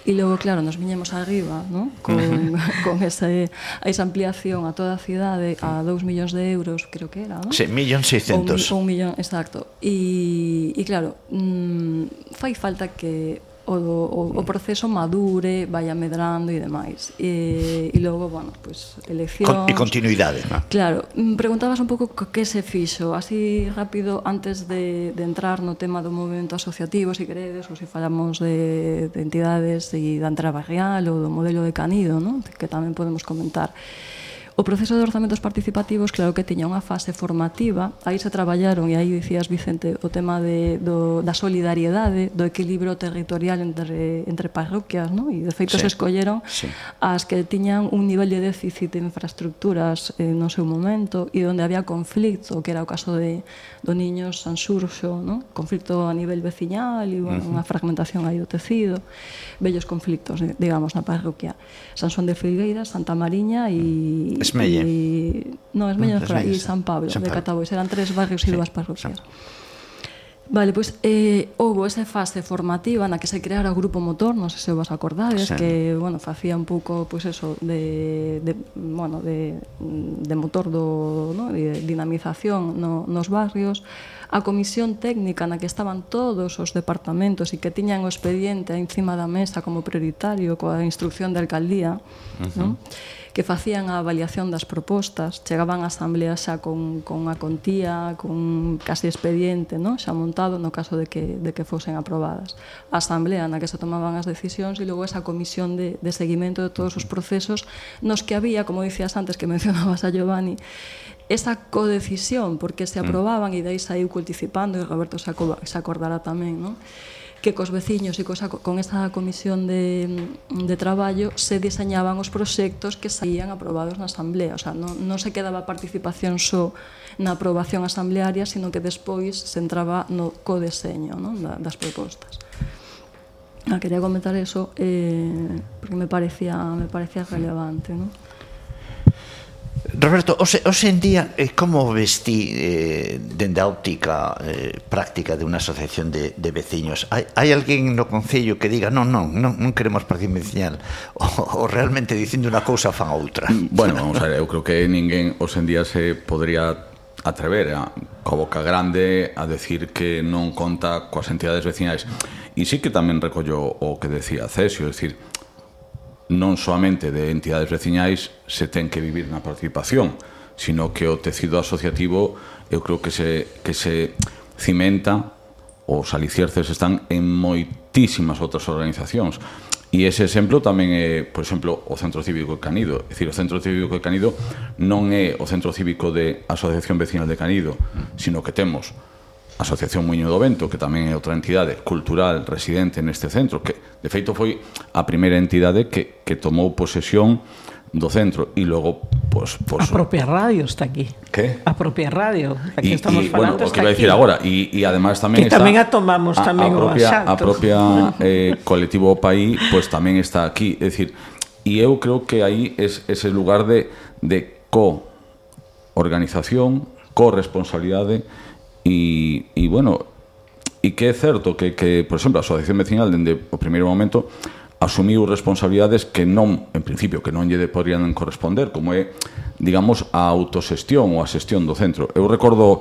E logo, claro, nos viñemos arriba, ¿no? con, con esa, esa ampliación a toda a cidade a 2 millóns de euros, creo que era, ¿no? Sí, millón seiscentos. Un, un millón, exacto. E, e claro, mmm, fai falta que o, o, o proceso madure, vaya medrando e demais. E, e logo, bueno, pues, eleccións... Con, e continuidade, non? Claro. Mm, preguntabas un pouco que se fixo. Así rápido, antes de, de entrar no tema do movimento asociativo, se si queredes, ou se si falamos de, de entidades e da entrada barrial ou do modelo de Canido, ¿no? que tamén podemos comentar. O proceso de orzamentos participativos, claro que tiña unha fase formativa, aí se traballaron, e aí dicías, Vicente, o tema de, do, da solidariedade, do equilibrio territorial entre, entre parroquias, no? e de feito sí. se escolleron sí. as que tiñan un nivel de déficit de infraestructuras eh, no seu momento, e onde había conflicto, que era o caso de, do Niños Sanxurxo, no? conflicto a nivel veciñal, e bueno, uh -huh. unha fragmentación aí do tecido, bellos conflictos, digamos, na parroquia. Sansón de Figueira, Santa Mariña e... Esmelle. E... No, Esmelle non, mm, Esmelle, e San Pablo, San Pablo. de Catabois. Eran tres barrios sí. e dúas parroquias. Vale, pois pues, eh, houve esa fase formativa na que se creara o Grupo Motor, non sei se vos acordades, sí. que, bueno, facía un pouco, pois pues eso, de, de, bueno, de, de motor do, no? de dinamización no, nos barrios, a comisión técnica na que estaban todos os departamentos e que tiñan o expediente encima da mesa como prioritario coa instrucción da alcaldía, uh -huh. non? que facían a avaliación das propostas, chegaban a asamblea xa con, con a contía, con case expediente, non? xa montado no caso de que, de que fosen aprobadas. A asamblea na que se tomaban as decisións e logo esa comisión de, de seguimento de todos os procesos nos que había, como dicías antes que mencionabas a Giovanni, esa codecisión, porque se mm. aprobaban, e dai saiu culticipando, e Roberto se, aco, se acordará tamén, non? que cos veciños e cosa, con esa comisión de, de traballo se diseñaban os proxectos que saían aprobados na asamblea, o sea, non, non se quedaba participación só na aprobación asamblearia, sino que despois se entraba no codeseño non? Da, das propostas. Ah, quería comentar eso eh, porque me parecía, me parecía relevante, non? Roberto, hoxe, hoxe en día eh, como vestí eh, dende a óptica eh, práctica de unha asociación de, de veciños? Hai, hai alguén no Concello que diga non, non, non, non queremos parque vecinal ou, ou realmente dicindo unha cousa fan outra? Bueno, vamos a ver, eu creo que ninguén hoxe en día se podría atrever a, coa boca grande a decir que non conta coas entidades veciñais e sí que tamén recollo o que decía Cesio, é dicir, non soamente de entidades veciñais se ten que vivir na participación, sino que o tecido asociativo eu creo que se, que se cimenta os alicierces están en moitísimas outras organizacións. E ese exemplo tamén é, por exemplo, o Centro Cívico de Canido. É dicir, o Centro Cívico de Canido non é o Centro Cívico de Asociación Vecinal de Canido, sino que temos Asociación Muiño do Vento, que tamén é outra entidade cultural residente neste centro, que de feito foi a primeira entidade que, que tomou posesión do centro e logo pues, pues, a propia radio está aquí. ¿Qué? A propia radio, aquí y, estamos y, falando bueno, o que iba a decir agora e e además tamén que está tamén a tomamos a, tamén a propia, o asalto. A propia eh, colectivo Paí pues tamén está aquí, é dicir, e eu creo que aí es ese lugar de de co organización, corresponsabilidade responsabilidade e, e bueno, e que é certo que, que por exemplo, a Asociación Vecinal dende o primeiro momento asumiu responsabilidades que non, en principio, que non lle podrían corresponder, como é, digamos, a autosestión ou a xestión do centro. Eu recordo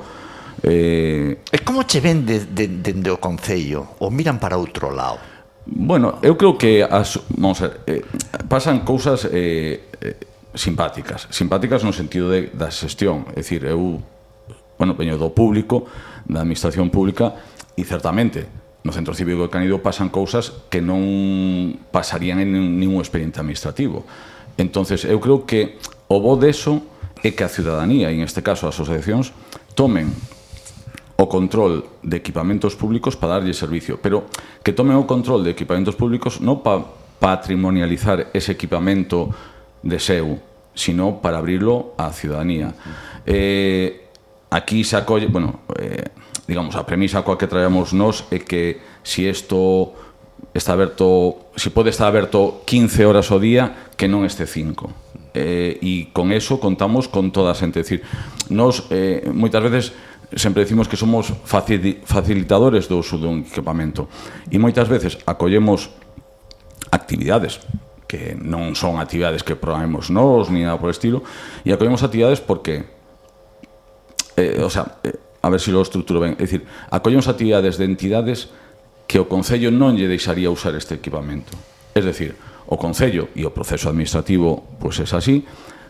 Eh, e como che ven dende de, de, o Concello? Ou miran para outro lado? Bueno, eu creo que as, vamos a ver, eh, pasan cousas eh, eh, simpáticas. Simpáticas no sentido de, da xestión. É dicir, eu bueno, veño do público, da administración pública, e certamente no centro cívico de Canido pasan cousas que non pasarían en ningún expediente administrativo. Entonces, eu creo que o bo deso é que a ciudadanía, e en este caso as asociacións, tomen o control de equipamentos públicos para darlle servicio, pero que tomen o control de equipamentos públicos non para patrimonializar ese equipamento de seu, sino para abrirlo á ciudadanía. Eh, aquí se acolle, bueno, eh, digamos, a premisa coa que traemos nós é que si isto está aberto, se si pode estar aberto 15 horas ao día, que non este 5 eh, e con eso contamos con toda a xente. Decir, nos eh, moitas veces sempre decimos que somos facil, facilitadores do uso dun equipamento e moitas veces acollemos actividades que non son actividades que programemos nós ni nada por estilo e acollemos actividades porque eh, o sea, eh, a ver se si lo estruturo ben, é dicir, acollemos actividades de entidades que o Concello non lle deixaría usar este equipamento. Es decir, o Concello e o proceso administrativo pois pues, es así,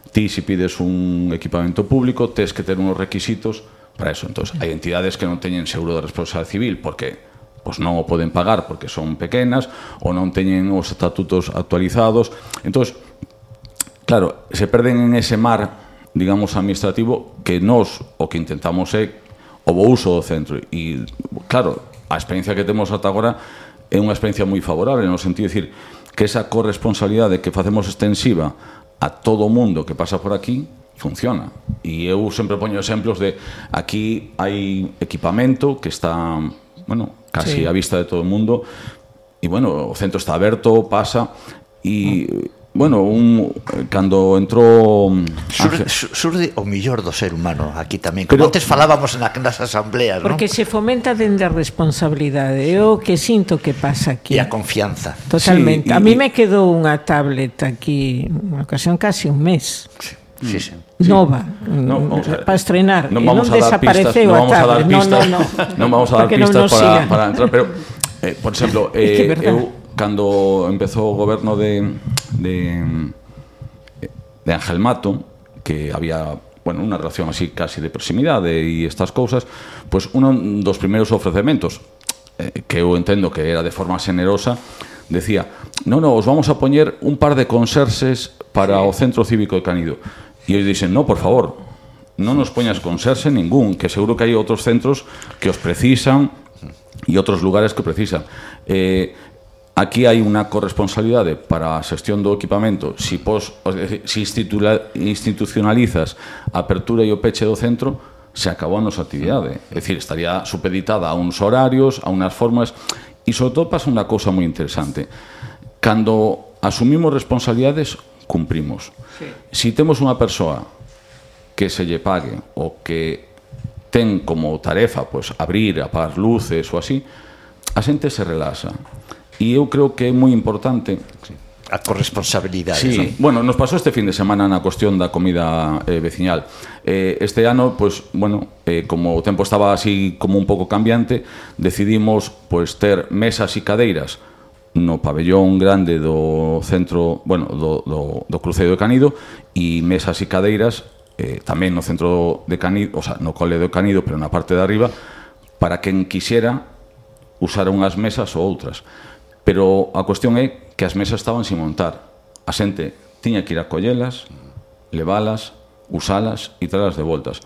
ti se si pides un equipamento público tes que ter unos requisitos para eso. Entonces, hai entidades que non teñen seguro de responsabilidade civil porque pois pues, non o poden pagar porque son pequenas ou non teñen os estatutos actualizados. Entonces, claro, se perden en ese mar digamos, administrativo que nós o que intentamos é o bo uso do centro. E, claro, a experiencia que temos ata agora é unha experiencia moi favorable, no sentido de decir que esa corresponsabilidade que facemos extensiva a todo o mundo que pasa por aquí funciona. E eu sempre poño exemplos de aquí hai equipamento que está, bueno, casi sí. a vista de todo o mundo, e, bueno, o centro está aberto, pasa, e ah. Bueno, un, cando entrou mm, Sur, o millor do ser humano aquí tamén. Como Pero, antes falábamos na, nas asambleas Porque ¿no? se fomenta dende a responsabilidade. Sí. Eu que sinto que pasa aquí. E a confianza. Totalmente, sí, y, a mí me quedou unha tablet aquí Unha ocasión casi un mes. Sí. Mm. Sí, sí. Nova, no, mm, vamos a, para estrenar. non vamos non a dar pistas, non vamos a, a dar pistas, no, no, no. non vamos a dar pistas para, sigan. para entrar, pero eh, por exemplo, eh, eu cando empezou o goberno de, de, de Ángel Mato, que había bueno, unha relación así casi de proximidade e estas cousas, pois un dos primeiros ofrecementos eh, que eu entendo que era de forma generosa decía, no, no, os vamos a poñer un par de conserxes para sí. o Centro Cívico de Canido. E eles dixen, no, por favor, non nos poñas conserxe ningún, que seguro que hai outros centros que os precisan e outros lugares que precisan. Eh, Aquí hai unha corresponsabilidade para a xestión do equipamento. Si, pos, si institula, institucionalizas a apertura e o peche do centro, se acabou a nosa actividade. É dicir, estaría supeditada a uns horarios, a unhas formas... E, sobre todo, pasa unha cousa moi interesante. Cando asumimos responsabilidades, cumprimos. Sí. Si temos unha persoa que se lle pague o que ten como tarefa pues, abrir, apagar luces ou así, a xente se relaxa e eu creo que é moi importante a corresponsabilidade. Sí, non? bueno, nos pasou este fin de semana na cuestión da comida eh, veciñal. Eh, este ano, pois, pues, bueno, eh, como o tempo estaba así como un pouco cambiante, decidimos pois pues, ter mesas e cadeiras no pabellón grande do centro, bueno, do, do, do Cruceiro de Canido e mesas e cadeiras eh, tamén no centro de Canido, o sea, no cole de Canido, pero na parte de arriba, para quen quixera usar unhas mesas ou outras. Pero a cuestión é que as mesas estaban sin montar. A xente tiña que ir a collelas, levalas, usalas e tralas de voltas.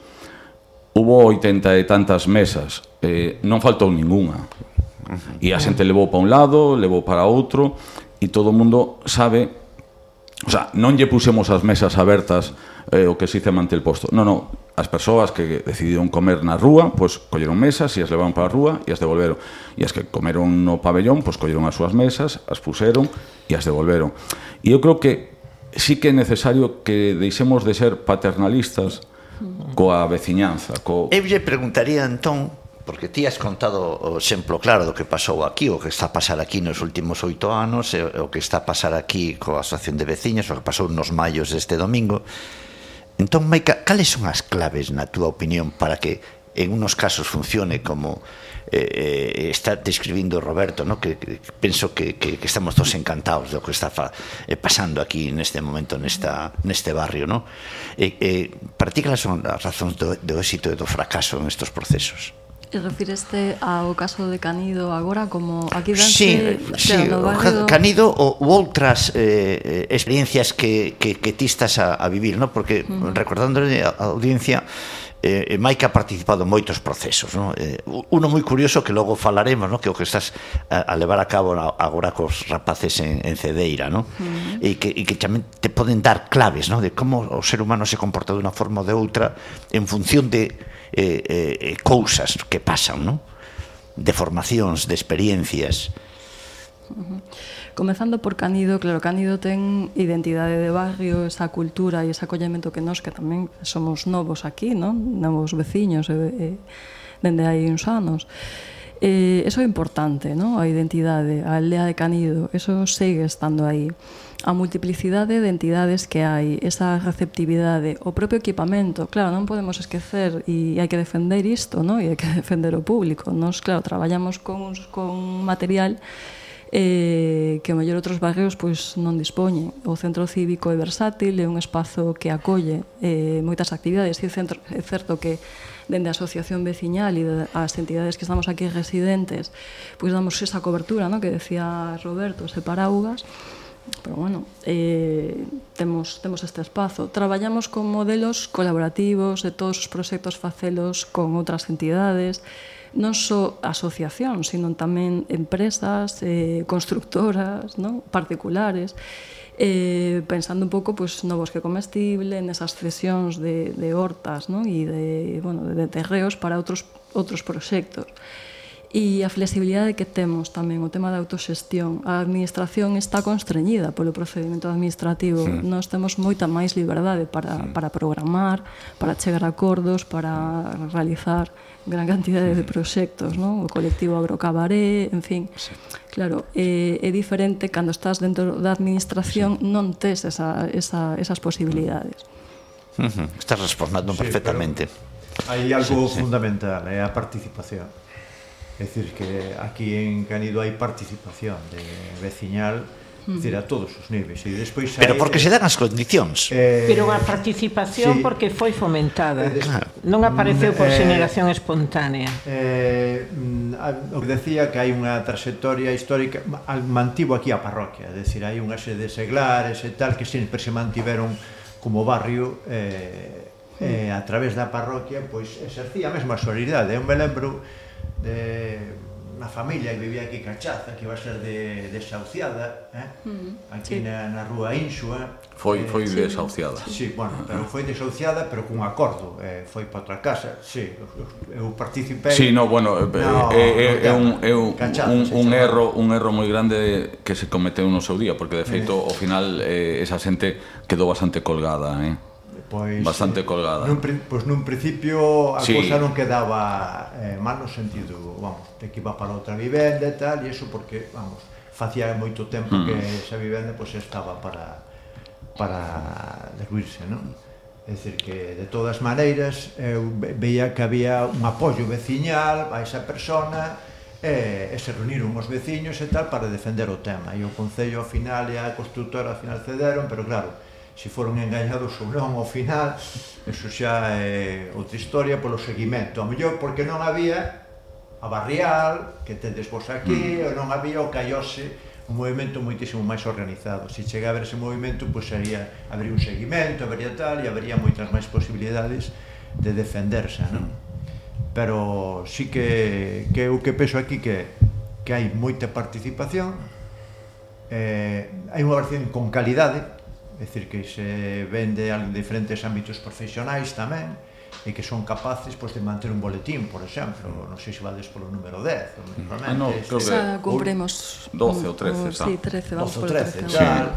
Hubo 80 e tantas mesas, eh, non faltou ningunha. E a xente levou para un lado, levou para outro, e todo o mundo sabe... O sea, non lle pusemos as mesas abertas eh, o que se dice mantel posto. Non, non, as persoas que decidiron comer na rúa, pois colleron mesas e as levaron para a rúa e as devolveron. E as que comeron no pabellón, pois colleron as súas mesas, as puseron e as devolveron. E eu creo que sí que é necesario que deixemos de ser paternalistas coa veciñanza. Co... Eu lle preguntaría, entón, porque ti has contado o exemplo claro do que pasou aquí, o que está a pasar aquí nos últimos oito anos, e o que está a pasar aquí coa asociación de veciños, o que pasou nos maios deste domingo, Entón, Maica, cales son as claves, na túa opinión, para que en unos casos funcione como eh, eh está describindo Roberto, no? que, que penso que, que, que estamos todos encantados do que está fa, eh, pasando aquí neste momento nesta, neste barrio. No? Eh, eh, para ti, cales son as razóns do, do éxito e do fracaso nestos procesos? E refireste ao caso de Canido agora como aquí danse sí, sí, no barrio... Canido ou outras eh, experiencias que, que, que ti estás a, a vivir, no? porque uh -huh. recordándole a, a audiencia eh, eh Maica ha participado en moitos procesos no? eh, uno moi curioso que logo falaremos no? que o que estás a, a levar a cabo na, agora cos rapaces en, en Cedeira no? Mm. e, que, e que tamén te poden dar claves no? de como o ser humano se comporta de unha forma ou de outra en función de Eh, eh, eh, cousas que pasan, non? De formacións, de experiencias. Comezando por Canido, claro, Canido ten identidade de barrio, esa cultura e ese acollemento que nós que tamén somos novos aquí, non? Novos veciños e, e dende hai uns anos. Eh, eso é importante, non? A identidade, a aldea de Canido, eso segue estando aí a multiplicidade de entidades que hai, esa receptividade, o propio equipamento, claro, non podemos esquecer e hai que defender isto, non? E hai que defender o público. Nos, claro, traballamos con, con material eh, que o mellor outros barrios pois non dispoñen. O centro cívico é versátil, é un espazo que acolle eh, moitas actividades. E centro, é certo que dende a asociación veciñal e as entidades que estamos aquí residentes, pois damos esa cobertura, no? que decía Roberto, ese paraugas, Pero bueno, eh, temos, temos este espazo. Traballamos con modelos colaborativos de todos os proxectos facelos con outras entidades, non só asociacións, sino tamén empresas, eh, constructoras, non? particulares, eh, pensando un pouco pois, no bosque comestible, nesas cesións de, de hortas non? e de, bueno, de terreos para outros, outros proxectos e a flexibilidade que temos tamén, o tema da autoxestión. A administración está constreñida polo procedimento administrativo. Sí. Nós temos moita máis liberdade para, sí. para programar, para chegar a acordos, para realizar gran cantidade sí. de hmm. proxectos, non? o colectivo Agrocabaré, en fin. Sí. Claro, é, é diferente cando estás dentro da administración, sí. non tes esa, esa, esas posibilidades. Uh -huh. Estás respondendo sí, perfectamente. Hai algo sí, sí. fundamental, é a participación É dicir, que aquí en Canido hai participación de veciñal Mm. Decir, a todos os niveis e despois hai, Pero porque se dan as condicións eh, Pero a participación sí, porque foi fomentada. Eh, claro. Non apareceu por eh, xeneración espontánea. eh, mm, Decía que hai unha trayectoria histórica Mantivo aquí a parroquia decir, Hai unha sede de seglares e tal Que sempre se mantiveron como barrio eh, mm. eh, A través da parroquia Pois exercía a mesma solidaridade Eu me lembro de na familia que vivía aquí Cachaza, que iba a ser de, desahuciada, eh? mm, aquí sí. na, na rúa Insua. Foi, eh, foi desahuciada. Sí, bueno, pero foi desahuciada, pero cun acordo, eh, foi para outra casa, sí, eu, eu participei... Sí, no, bueno, eh, no, é, é, é un, é un, Cachaza, un, un, erro, un erro moi grande que se cometeu no seu día, porque de eh. feito, eh. ao final, eh, esa xente quedou bastante colgada, eh? Pois, Bastante eh, colgada. Nun, pois nun principio a sí. cousa non quedaba eh, mal no sentido, vamos, te que iba para outra vivenda e tal, e iso porque, vamos, facía moito tempo mm. que hmm. esa vivenda pois estaba para para derruirse, non? É dicir que de todas maneiras eu veía que había un apoio veciñal a esa persona e, e se reuniron os veciños e tal para defender o tema. E o Concello ao final e a constructora ao final cederon, pero claro, se foron engañados ou non ao final, eso xa é outra historia polo seguimento. A mellor porque non había a barrial, que tedes vos aquí, mm. ou non había o caiose, un movimento moitísimo máis organizado. Se chega a ver ese movimento, pois sería, habría un seguimento, habría tal, e habría moitas máis posibilidades de defenderse, non? Mm. Pero sí que, que o que peso aquí que, que hai moita participación, eh, hai unha versión con calidade, é dicir que se vende en diferentes ámbitos profesionais tamén e que son capaces pois, de manter un boletín, por exemplo, mm. non sei se vades polo número 10, mm. ah, no, creo que... Xa cumprimos 12 ou 13, xa. Sí, 13, vamos 12 ou 13, 13 tal.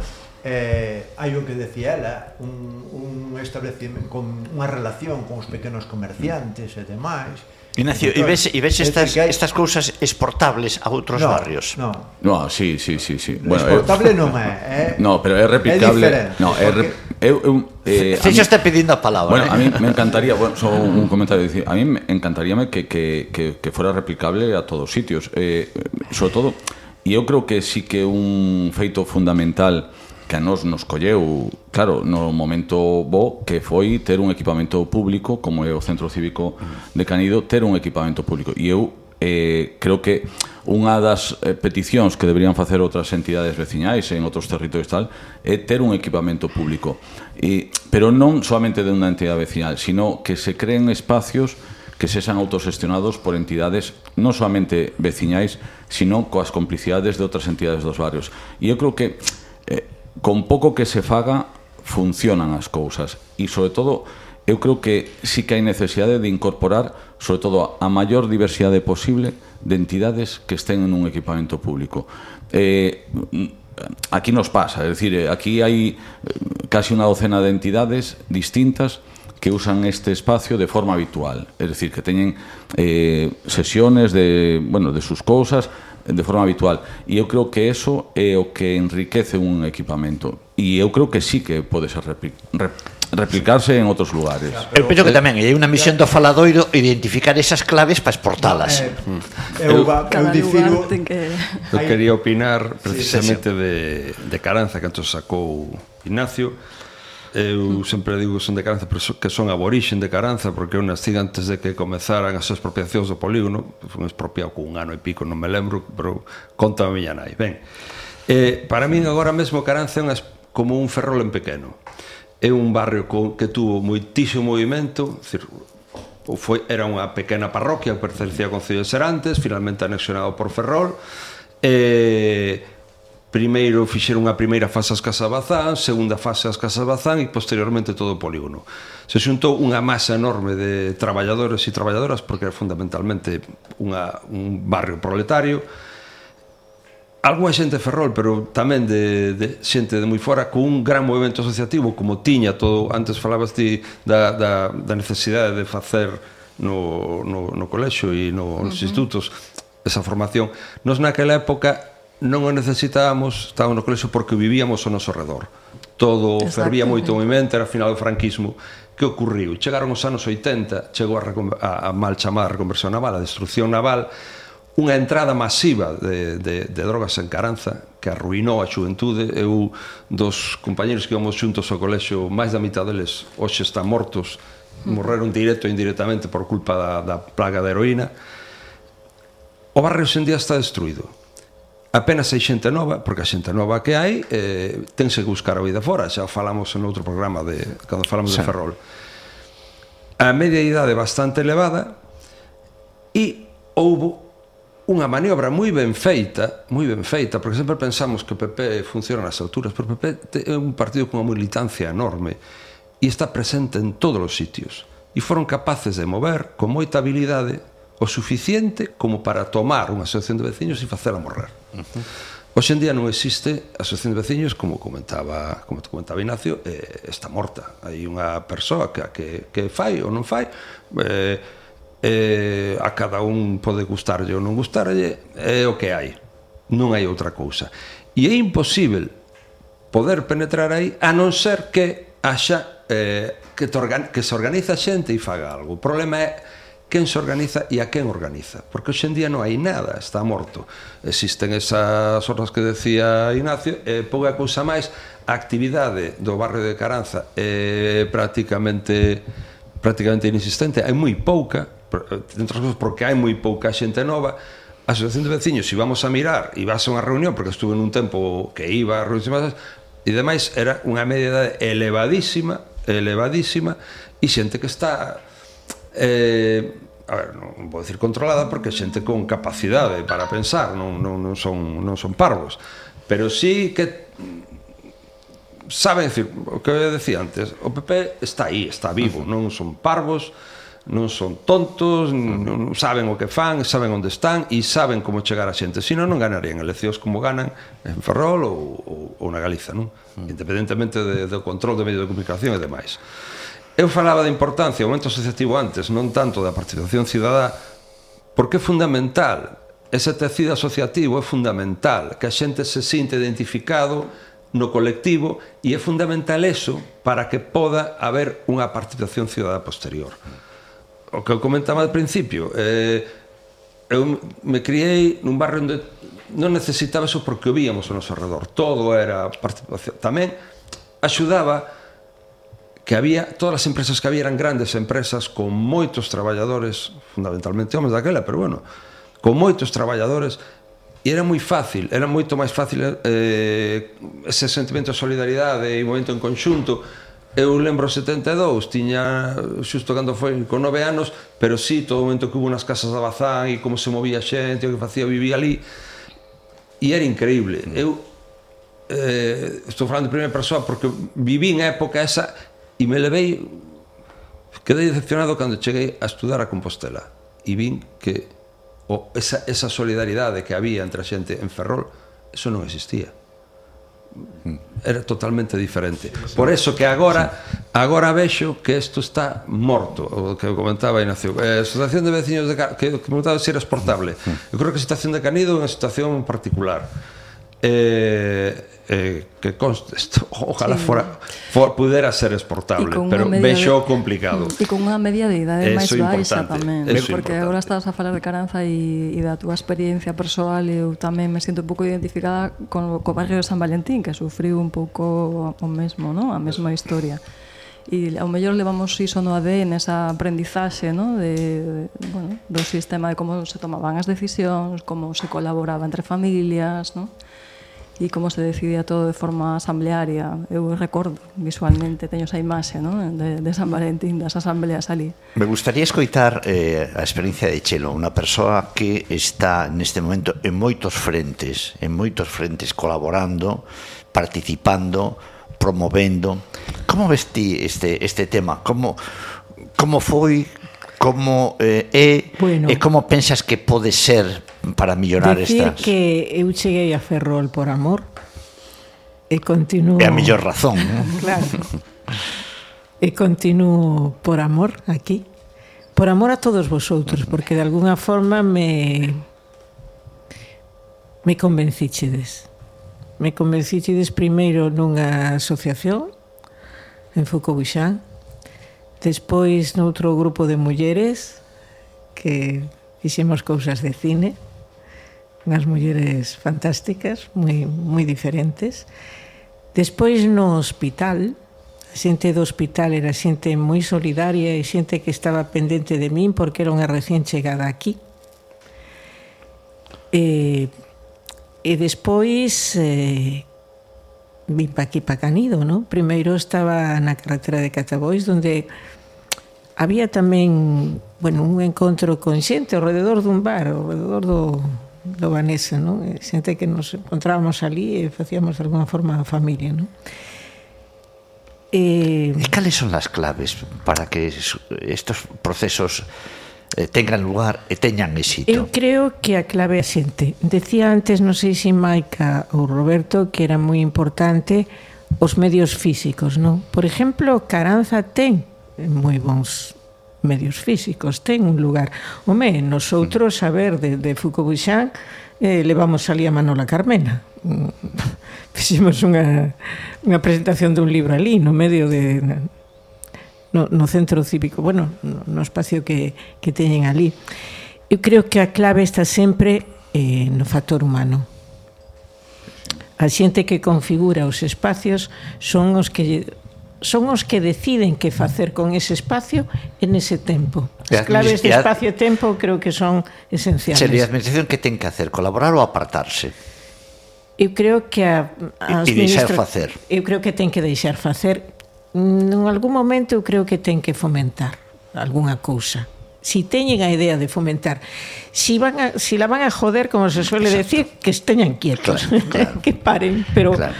Eh, hai o que decía ela, un, un establecimento con unha relación con os pequenos comerciantes mm. e demais, Ignacio, e ves, e ves estas, que hai... estas cousas exportables a outros no, barrios? No, no sí, sí, sí, sí. Bueno, eh, exportable non é, eh? No, pero é replicable. No, é... Porque... Eu, eu, eh, Feixo está pedindo a palabra. Bueno, eh? a mí me encantaría, bueno, só un comentario, decir, a mí me encantaríame que, que, que, que fuera replicable a todos sitios. Eh, sobre todo, e eu creo que sí que un feito fundamental que a nos nos colleu, claro, no momento bo que foi ter un equipamento público, como é o Centro Cívico de Canido, ter un equipamento público. E eu eh, creo que unha das eh, peticións que deberían facer outras entidades veciñais en outros territorios tal é ter un equipamento público. E, pero non solamente de unha entidade veciñal, sino que se creen espacios que sexan autosestionados por entidades non solamente veciñais, sino coas complicidades de outras entidades dos barrios. E eu creo que con pouco que se faga funcionan as cousas. E sobre todo eu creo que sí que hai necesidade de incorporar sobre todo a maior diversidade posible de entidades que estén en un equipamento público. Eh, mm, aquí nos pasa é dicir, eh, aquí hai eh, casi unha docena de entidades distintas que usan este espacio de forma habitual, es decir, que teñen eh, sesiones de, bueno, de sus cousas, de forma habitual. E eu creo que eso é o que enriquece un equipamento. E eu creo que sí que pode ser rep, replicarse en outros lugares. Eu penso que tamén hai unha misión do faladoiro identificar esas claves para exportalas. Eh, eu, eu, eu dicilo... Que... Eu quería opinar precisamente sí, de, de Caranza, que antes sacou Ignacio, Eu sempre digo que son de Caranza, pero que son aborixen de Caranza, porque eu nací antes de que comezaran as expropiacións do polígono, fui expropiado cun ano e pico, non me lembro, pero conta a miña nai. Ben, eh, para min agora mesmo Caranza é unhas, como un ferrol en pequeno. É un barrio co, que tuvo moitísimo movimento, decir, foi, era unha pequena parroquia, que pertencía ao Concello de Serantes, finalmente anexionado por Ferrol, e... Eh, Primeiro fixeron unha primeira fase as Casabazán, segunda fase as Casabazán e posteriormente todo o polígono. Se xuntou unha masa enorme de traballadores e traballadoras porque era fundamentalmente unha, un barrio proletario, Alguna xente ferrol, pero tamén de, de xente de moi fora un gran movimento asociativo como tiña todo, antes falabas ti da, da, da necesidade de facer no, no, no colexo e nos uh -huh. institutos esa formación. Nos naquela época non o necesitábamos, estábamos no colexo porque vivíamos ao noso redor. Todo fervía moito o movimento, era final do franquismo. Que ocurriu? Chegaron os anos 80, chegou a, a, a mal chamada reconversión naval, a destrucción naval, unha entrada masiva de, de, de drogas en Caranza que arruinou a xuventude. Eu, dos compañeros que íbamos xuntos ao colexo, máis da mitad deles hoxe están mortos, morreron directo e indirectamente por culpa da, da plaga da heroína. O barrio en día está destruído apenas hai xente nova, porque a xente nova que hai eh, tense que buscar a vida fora, xa falamos en outro programa de cando falamos sí. de Ferrol. A media idade bastante elevada e houbo unha maniobra moi ben feita, moi ben feita, porque sempre pensamos que o PP funciona nas alturas, pero o PP é un partido con unha militancia enorme e está presente en todos os sitios. E foron capaces de mover con moita habilidade o suficiente como para tomar unha asociación de veciños e facela morrer. Uh -huh. Hoxe en día non existe a asociación de veciños, como comentaba, como te comentaba Ignacio, eh, está morta. Hai unha persoa que, que, que fai ou non fai, eh, eh, a cada un pode gustarlle ou non gustarlle, é eh, o que hai. Non hai outra cousa. E é imposible poder penetrar aí a non ser que haxa eh, que, te organ que se organiza xente e faga algo. O problema é quen se organiza e a quen organiza, porque hoxe en día non hai nada, está morto. Existen esas horas que decía Ignacio, e pouca cousa máis, a actividade do barrio de Caranza é prácticamente prácticamente inexistente, hai moi pouca, entre as cousas porque hai moi pouca xente nova, a asociación de veciños, se vamos a mirar, e vas a unha reunión, porque estuve nun tempo que iba a reunións e demais, era unha media elevadísima, elevadísima, e xente que está eh, a ver, non vou dicir controlada porque xente con capacidade para pensar, non, non, non, son, non son parvos, pero sí que saben, decir, o que decía antes, o PP está aí, está vivo, non son parvos, non son tontos, non saben o que fan, saben onde están e saben como chegar a xente. Se non, non ganarían eleccións como ganan en Ferrol ou, ou, ou na Galiza, non? Independentemente de, do control de medios de comunicación e demais. Eu falaba da importancia do momento asociativo antes, non tanto da participación cidadá, porque é fundamental. Ese tecido asociativo é fundamental, que a xente se sinte identificado no colectivo e é fundamental eso para que poda haber unha participación cidadá posterior. O que eu comentaba al principio, eh, eu me criei nun barrio onde non necesitaba eso porque o víamos ao noso redor. Todo era participación. Tamén axudaba que había, todas as empresas que había eran grandes empresas con moitos traballadores, fundamentalmente homens daquela, pero bueno, con moitos traballadores e era moi fácil, era moito máis fácil eh, ese sentimento de solidaridade e momento en conxunto Eu lembro 72, tiña xusto cando foi con nove anos, pero sí, todo o momento que hubo nas casas da Bazán e como se movía xente, o que facía, vivía ali, e era increíble. Eu eh, estou falando de primeira persoa porque viví en época esa e me levei quedei decepcionado cando cheguei a estudar a Compostela. E vin que o, esa, esa solidaridade que había entre a xente en Ferrol eso non existía. Era totalmente diferente. Por eso que agora agora vexo que isto está morto o que comentaba Ignacio. Eh, a Asociación de Veciños de Car que comentaba se era exportable. Eu creo que a situación de Canido é unha situación particular eh, eh, que conste esto, ojalá sí. fora, for, pudera ser exportable, pero vexo de... complicado. E con unha media de idade máis baixa tamén, Eso porque importante. agora estás a falar de Caranza e, e da túa experiencia persoal eu tamén me sinto un pouco identificada con co barrio de San Valentín, que sufriu un pouco o mesmo, ¿no? a mesma historia. E ao mellor levamos iso no ADN, esa aprendizaxe ¿no? de, de, bueno, do sistema de como se tomaban as decisións, como se colaboraba entre familias, ¿no? e como se decidía todo de forma asamblearia. Eu recordo visualmente, teño esa imaxe ¿no? De, de San Valentín, das asambleas ali. Me gustaría escoitar eh, a experiencia de Chelo, unha persoa que está neste momento en moitos frentes, en moitos frentes colaborando, participando, promovendo. Como ves ti este, este tema? Como, como foi, como eh, é bueno. e como pensas que pode ser para mellorar Decir estas... que eu cheguei a Ferrol por amor e continuo... É a mellor razón, ¿no? claro. e continuo por amor aquí. Por amor a todos vosotros, porque de alguna forma me me convencichedes. Me convencichedes primeiro nunha asociación en Fucobuxán, despois noutro grupo de mulleres que fixemos cousas de cine unhas mulleres fantásticas, moi, moi diferentes. Despois no hospital, a xente do hospital era xente moi solidaria e xente que estaba pendente de min porque era unha recién chegada aquí. E, e despois eh, vim pa aquí pa Canido, no? Primeiro estaba na carretera de Catabois, onde había tamén bueno, un encontro con xente ao rededor dun bar, ao rededor do, Lobanesa, non? Eh, xente que nos encontrábamos ali e facíamos de alguna forma familia, non? Eh, e cales son as claves para que estos procesos eh, tengan lugar e teñan éxito? Eu creo que a clave é a xente. Decía antes, non sei se Maica ou Roberto, que era moi importante os medios físicos, non? Por exemplo, Caranza ten moi bons medios físicos, ten un lugar. Home, nosotros, a ver, de, de Foucault eh, levamos ali a Manola Carmena. Fixemos unha, unha presentación dun libro ali, no medio de... No, no centro cívico, bueno, no, no espacio que, que teñen ali. Eu creo que a clave está sempre eh, no factor humano. A xente que configura os espacios son os que son os que deciden que facer con ese espacio en ese tempo. As claves de espacio e tempo creo que son esenciales. Sería a administración que ten que hacer, colaborar ou apartarse? Eu creo que a, a e, deixar facer. Eu creo que ten que deixar facer. En algún momento eu creo que ten que fomentar algunha cousa si teñen a idea de fomentar, si van a, si la van a joder, como se suele Exacto. decir, que esteñan quietos, claro, claro. que paren, pero claro,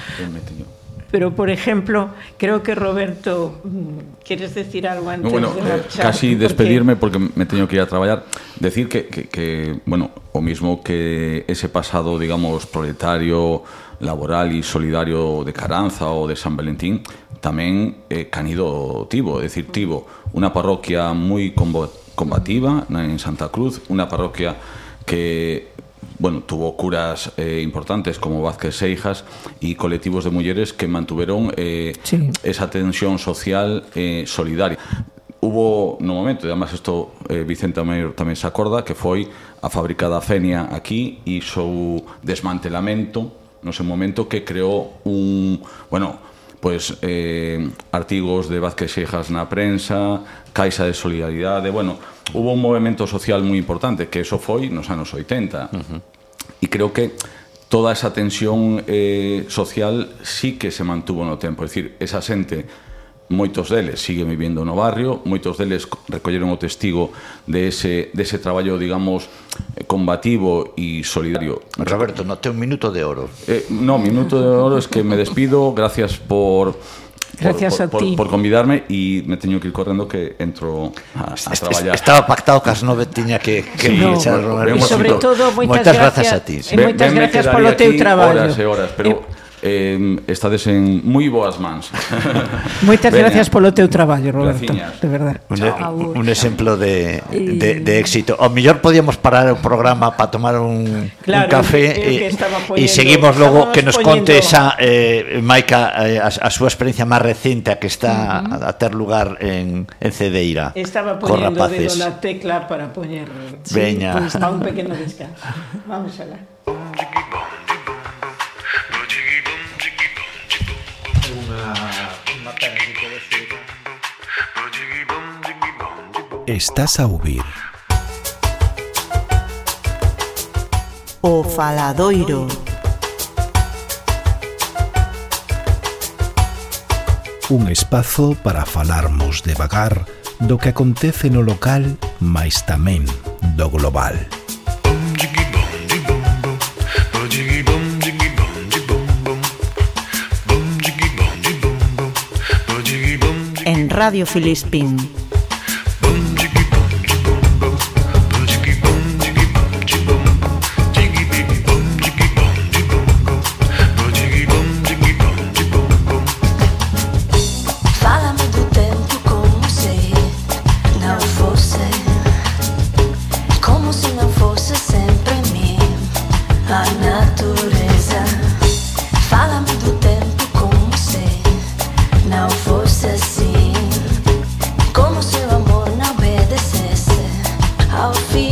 pero por ejemplo, creo que Roberto mm, quieres decir algo antes No, bueno, de eh, marchar? casi despedirme porque me teño que ir a traballar decir que, que, que, bueno, o mismo que ese pasado, digamos, proletario, laboral e solidario de Caranza ou de San Valentín tamén eh, canido tivo, é dicir, tivo. Unha parroquia moi combativa en Santa Cruz, unha parroquia que bueno, tuvo curas eh, importantes como Vázquez Seijas y colectivos de mujeres que mantuvieron eh, sí. esa tensión social eh, solidaria. Hubo no momento, e además isto eh, Vicente Ameiro tamén se acorda, que foi a fabricada Fenia aquí e seu desmantelamento no seu momento que creou un, bueno, pois eh, artigos de Vázquez Xeijas na prensa, Caixa de Solidariedade, bueno, hubo un movimento social moi importante, que eso foi nos anos 80. Uh -huh. E creo que toda esa tensión eh, social sí que se mantuvo no tempo, é dicir, esa xente moitos deles siguen vivendo no barrio, moitos deles recolleron o testigo de ese, de ese traballo, digamos, combativo e solidario. Roberto, no un minuto de oro. Eh, no, minuto de oro es que me despido, gracias por... Por, Gracias por, a por, ti. Por, por convidarme e me teño que ir correndo que entro a, a traballar. Estaba pactado que as nove tiña que, que sí, no, Roberto. E sobre todo, moitas, moitas gracias, gracias a ti. Sí. E moitas ben, gracias polo teu traballo. Horas e horas, pero eh, estades en moi boas mans. Moitas Veña. gracias polo teu traballo, Roberto, Graciñas. de verdade. Un, Chao. un exemplo de, de, de éxito. O mellor podíamos parar o programa para tomar un, claro, un café e seguimos logo que nos conte esa eh, Maica eh, a, a súa experiencia máis recente que está uh -huh. a ter lugar en, en Cedeira. Estaba poñendo o dedo na tecla para poñer sí, Veña. Pues, a un pequeno descanso. Vamos alá. Estás a ouvir. O Faladoiro. Un espazo para falarmos devagar do que acontece no local, mais tamén do global. En Radio Filispín. I'll feel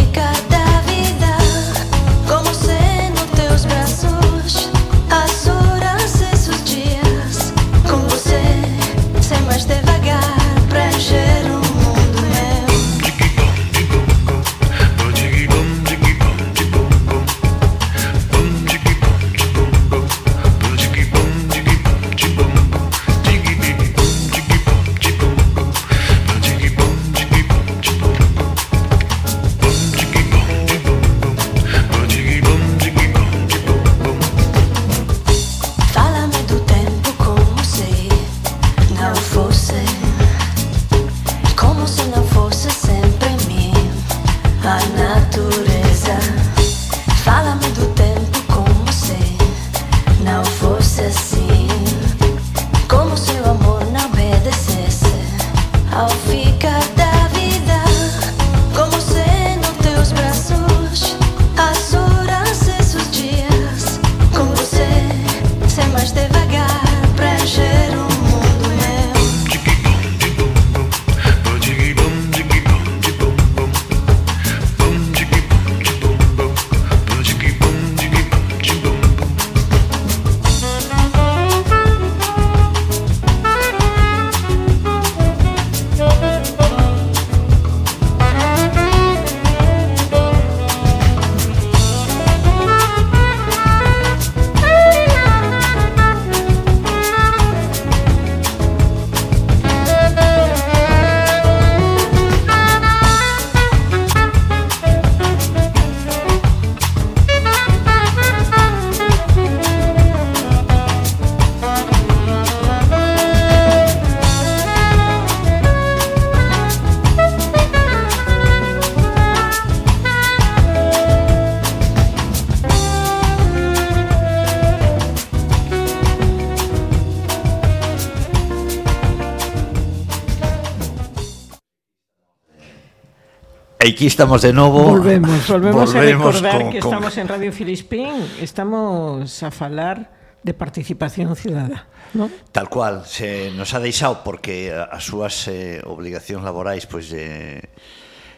E aquí estamos de novo Volvemos, volvemos, volvemos a recordar con, que con... estamos en Radio Filispín Estamos a falar de participación cidadá. ¿no? Tal cual, se nos ha deixado porque as súas eh, obligacións laborais pois eh,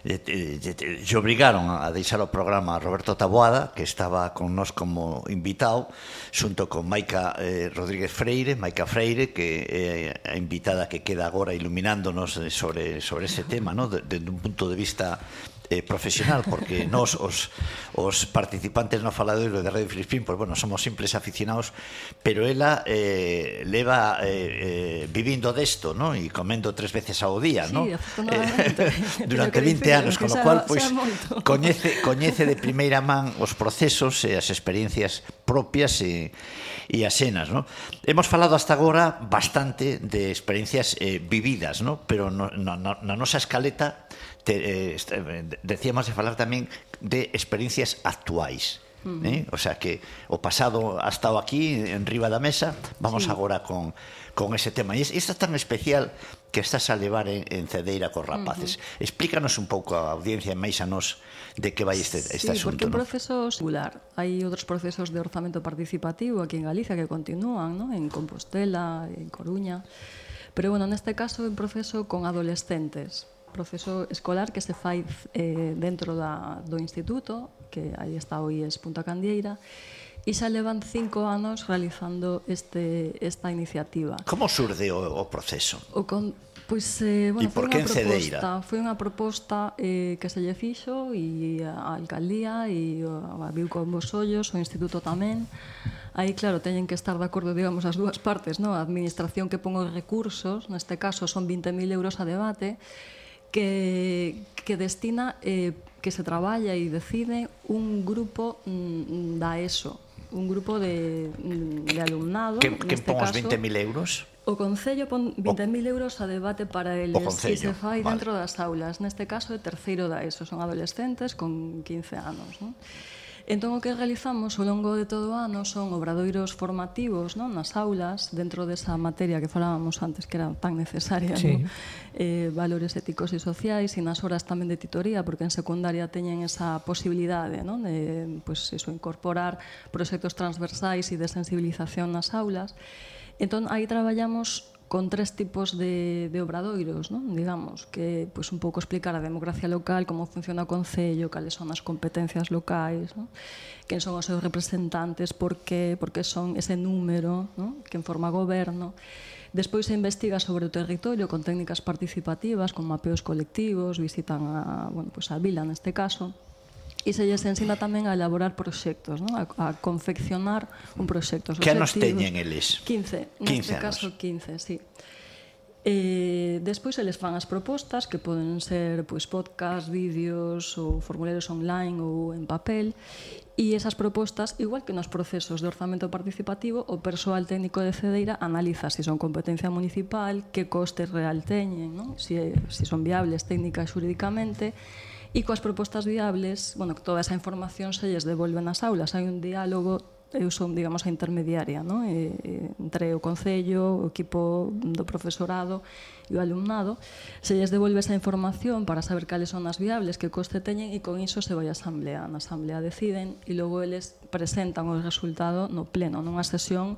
de lle obrigaron a deixar o programa a Roberto Taboada, que estaba con nós como invitado, xunto con Maica eh, Rodríguez Freire, Maica Freire, que é eh, a invitada que queda agora iluminándonos eh, sobre, sobre ese tema, ¿no? desde de un punto de vista eh, profesional, porque nós, os, os participantes no faladoiro de Radio Filispín, pois, pues, bueno, somos simples aficionados, pero ela eh, leva eh, eh, vivindo desto, ¿no? e comendo tres veces ao día, sí, ¿no? eh, durante 20 dice, anos, con lo cual, pois, pues, coñece, coñece de primeira man os procesos e as experiencias propias e, e as xenas, ¿no? Hemos falado hasta agora bastante de experiencias eh, vividas, ¿no? pero no, na, na nosa escaleta te, eh, eh, decíamos de falar tamén de experiencias actuais. Uh -huh. eh? O sea que o pasado ha estado aquí en riba da mesa, vamos sí. agora con con ese tema. E isto é tan especial que estás a levar en, en Cedeira cos rapaces. Uh -huh. Explícanos un pouco a audiencia e máis a nos de que vai este, este sí, asunto. Sí, porque un proceso singular. Hai outros procesos de orzamento participativo aquí en Galicia que continúan, ¿no? en Compostela, en Coruña. Pero, bueno, neste caso, é un proceso con adolescentes proceso escolar que se fai eh, dentro da, do instituto, que aí está o IES Punta Candieira, e xa levan cinco anos realizando este, esta iniciativa. Como surde o, o proceso? O con, pois, eh, bueno, foi unha proposta, foi unha proposta eh, que se lle fixo e a alcaldía e a Viu con vos ollos, o instituto tamén. Aí, claro, teñen que estar de acordo, digamos, as dúas partes, no? A administración que pon os recursos, neste caso son 20.000 euros a debate, que, que destina eh, que se traballa e decide un grupo mm, mm, da ESO, un grupo de, mm, de alumnado. Que, que pon os 20.000 euros? O Concello pon 20.000 euros a debate para eles que se fai vale. dentro das aulas. Neste caso, é terceiro da ESO. Son adolescentes con 15 anos. Non? Entón o que realizamos ao longo de todo o ano son obradoiros formativos non? nas aulas, dentro desa materia que falábamos antes que era tan necesaria, sí. non? Eh, valores éticos e sociais e nas horas tamén de titoría, porque en secundaria teñen esa posibilidade non? de pues, eso, incorporar proxectos transversais e de sensibilización nas aulas. Entón, aí traballamos con tres tipos de, de obradoiros, non? digamos, que pues, un pouco explicar a democracia local, como funciona o Concello, cales son as competencias locais, non? quen son os seus representantes, por que, por que son ese número, non? quen forma goberno. Despois se investiga sobre o territorio con técnicas participativas, con mapeos colectivos, visitan a, bueno, pues a vila neste caso, e se lles ensina tamén a elaborar proxectos, non? a, a confeccionar un proxecto. Que nos teñen eles? 15, 15 neste anos. caso 15, sí. Eh, despois eles fan as propostas que poden ser pois podcast, vídeos ou formularios online ou en papel e esas propostas, igual que nos procesos de orzamento participativo, o persoal técnico de Cedeira analiza se si son competencia municipal, que costes real teñen, non? Se, si, se si son viables técnica e xurídicamente, e coas propostas viables, bueno, toda esa información se lles devolve nas aulas, hai un diálogo eu son, digamos, a intermediaria non? E, eh, eh, entre o Concello, o equipo do profesorado e o alumnado, se lles devolve esa información para saber cales son as viables, que coste teñen e con iso se vai a asamblea. Na asamblea deciden e logo eles presentan o resultado no pleno, nunha sesión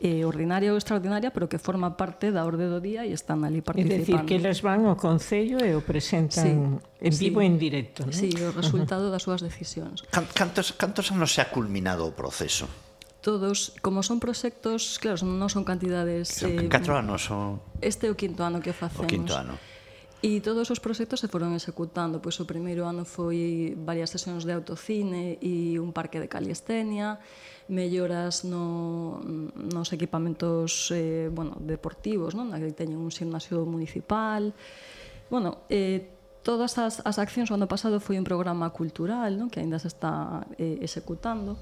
eh, ordinaria ou extraordinaria, pero que forma parte da orde do día e están ali participando. É dicir, que eles van ao Concello e o presentan sí, en vivo sí, e en directo. ¿no? Sí, o resultado uh -huh. das súas decisións. Cantos, cantos anos se ha culminado o proceso? todos, como son proxectos, claro, non son cantidades... Son eh, catro anos son... Este é o quinto ano que facemos. O quinto ano. E todos os proxectos se foron executando, pois o primeiro ano foi varias sesións de autocine e un parque de calistenia, melloras no, nos equipamentos eh, bueno, deportivos, non? que teñen un gimnasio municipal. Bueno, eh, todas as, as accións o ano pasado foi un programa cultural non? que aínda se está eh, executando.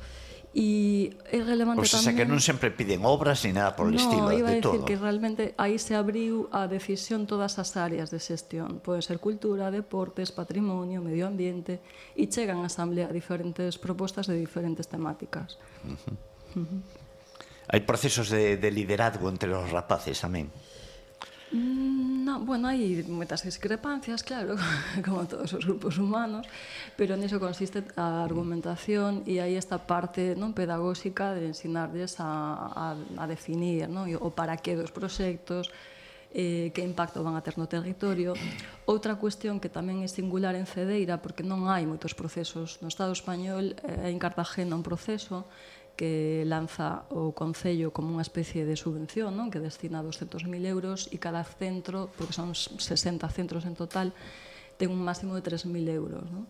E é relevante pues, tamén... O que non sempre piden obras ni nada por el no, estilo, iba de a decir todo. que realmente aí se abriu a decisión todas as áreas de xestión. Pode ser cultura, deportes, patrimonio, medio ambiente, e chegan a asamblea diferentes propostas de diferentes temáticas. Uh -huh. Uh -huh. Hai procesos de, de liderazgo entre os rapaces, amén. Mm, no, bueno, hai moitas discrepancias, claro, como todos os grupos humanos, pero niso consiste a argumentación e aí esta parte non pedagóxica de ensinarles a, a, a definir non? o para que dos proxectos, eh, que impacto van a ter no territorio. Outra cuestión que tamén é singular en Cedeira, porque non hai moitos procesos. No Estado español eh, en Cartagena un proceso, que lanza o Concello como unha especie de subvención non? que destina 200.000 euros e cada centro, porque son 60 centros en total, ten un máximo de 3.000 euros. Non?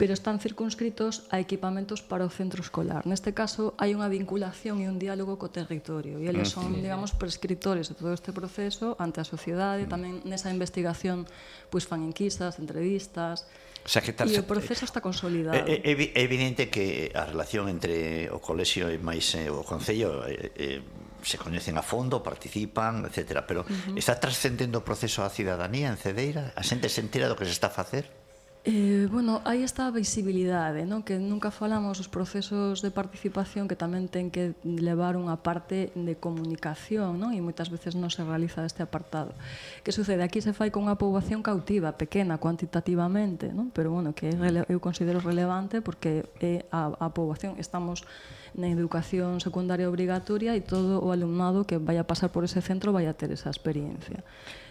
Pero están circunscritos a equipamentos para o centro escolar. Neste caso, hai unha vinculación e un diálogo co territorio e eles ah, son, digamos, prescriptores de todo este proceso ante a sociedade, mm. tamén nesa investigación pois fan enquisas, entrevistas, O sea, que tal, e o proceso está consolidado. Eh, eh, é, é, é evidente que a relación entre o colexio e máis eh, o concello eh, eh, se coñecen a fondo, participan, etcétera, pero uh -huh. está trascendendo o proceso á cidadanía en Cedeira? A xente se entera do que se está a facer? Eh, bueno, aí está a visibilidade, non? que nunca falamos os procesos de participación que tamén ten que levar unha parte de comunicación non? e moitas veces non se realiza este apartado. Que sucede? Aquí se fai con unha poboación cautiva, pequena, cuantitativamente, non? pero bueno, que eu considero relevante porque é a, a poboación estamos na educación secundaria obrigatoria e todo o alumnado que vai a pasar por ese centro vai a ter esa experiencia.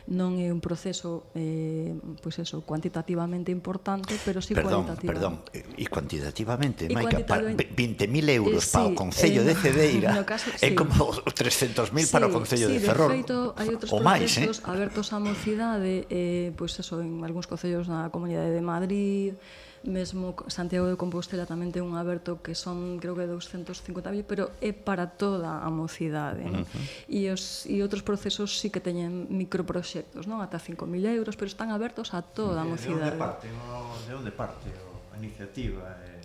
Non é un proceso eh, pois eso, cuantitativamente importante, pero sí perdón, cualitativamente. Perdón, eh, e cuantitativamente, e Maica, cuantitativamente... 20.000 euros eh, sí, para o Concello eh, de Cedeira no caso, sí. é como 300.000 sí, para o Concello sí, de Ferrol. De feito, hai outros o máis, eh? abertos á mocidade, eh, pois eso, en algúns concellos na Comunidade de Madrid, mesmo Santiago de Compostela tamén ten un aberto que son creo que 250.000, pero é para toda a mocidade, non? Uh -huh. E os e outros procesos sí que teñen microproxectos, non? Ata 5.000 euros, pero están abertos a toda a mocidade. De onde parte, o, de onde parte a iniciativa eh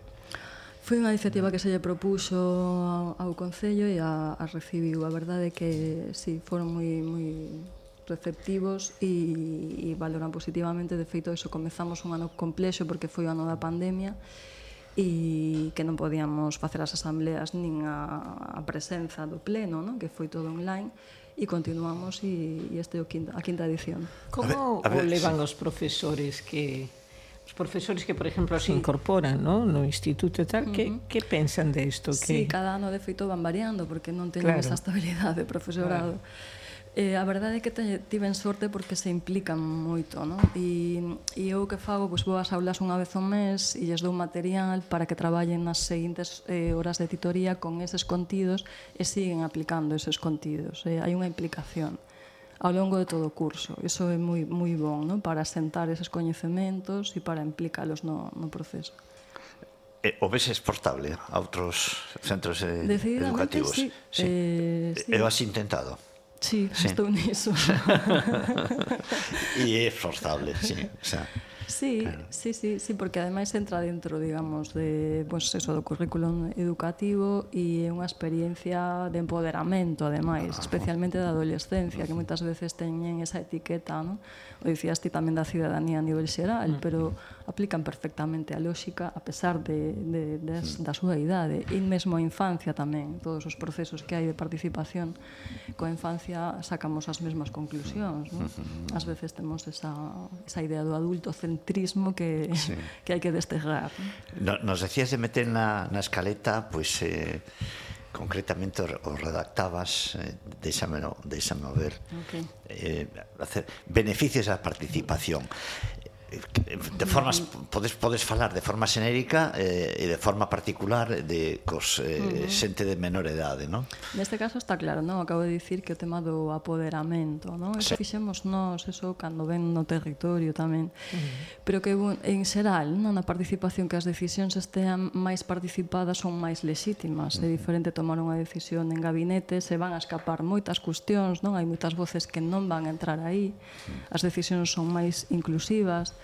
Foi unha iniciativa que se lle propuxo ao, ao Concello e a, a recibiu. A verdade é que, sí, foron moi, moi, receptivos e, e valoran positivamente. De feito, eso, comezamos un ano complexo porque foi o ano da pandemia e que non podíamos facer as asambleas nin a, a presenza do pleno, non? que foi todo online e continuamos e, e este é o quinta, a quinta edición. Como a ver, a ver, o levan sí. os profesores que os profesores que, por exemplo, se incorporan ¿no? no instituto e tal, uh -huh. que, que pensan de isto? Que... Sí, cada ano, de feito, van variando, porque non teñen claro. esa estabilidade de profesorado. Claro. Eh, a verdade é que te, tiven sorte porque se implican moito, non? E, e eu que fago, pois vou ás aulas unha vez ao mes e lles dou material para que traballen nas seguintes eh, horas de titoría con eses contidos e siguen aplicando eses contidos. Eh, hai unha implicación ao longo de todo o curso. Iso é moi, moi bon, non? Para sentar eses coñecementos e para implicalos no, no proceso eh, o ves exportable a outros centros eh, educativos. Sí. sí. Eh, sí. Eu has intentado. Sí, sí. hasta eso. y es forzable, sí. Sí, claro. sí, sí, sí, porque ademais entra dentro, digamos, de, pues, eso, do currículum educativo e é unha experiencia de empoderamento, ademais, especialmente da adolescencia, que moitas veces teñen esa etiqueta, ¿no? o dicías ti tamén da cidadanía a nivel xeral, pero aplican perfectamente a lóxica a pesar de, de, das, da súa idade, e mesmo a infancia tamén, todos os procesos que hai de participación coa infancia sacamos as mesmas conclusións, ¿no? ás veces temos esa, esa idea do adulto egocentrismo que, sí. que hai que desterrar. No, nos decías de meter na, na escaleta, pois, pues, eh, concretamente o redactabas, eh, déxamelo, déxamelo ver, okay. eh, hacer beneficios á participación de formas podes podes falar de forma xenérica eh, e de forma particular de cos eh, uh -huh. xente de menor edade, non? Neste caso está claro, non? Acabo de dicir que o tema do apoderamento, non? Eso sí. fixemos nós eso cando ven no territorio tamén. Uh -huh. Pero que en xeral, non na participación que as decisións estean máis participadas son máis lexítimas. Uh -huh. É diferente tomar unha decisión en gabinete, se van a escapar moitas cuestións, non? Hai moitas voces que non van a entrar aí. As decisións son máis inclusivas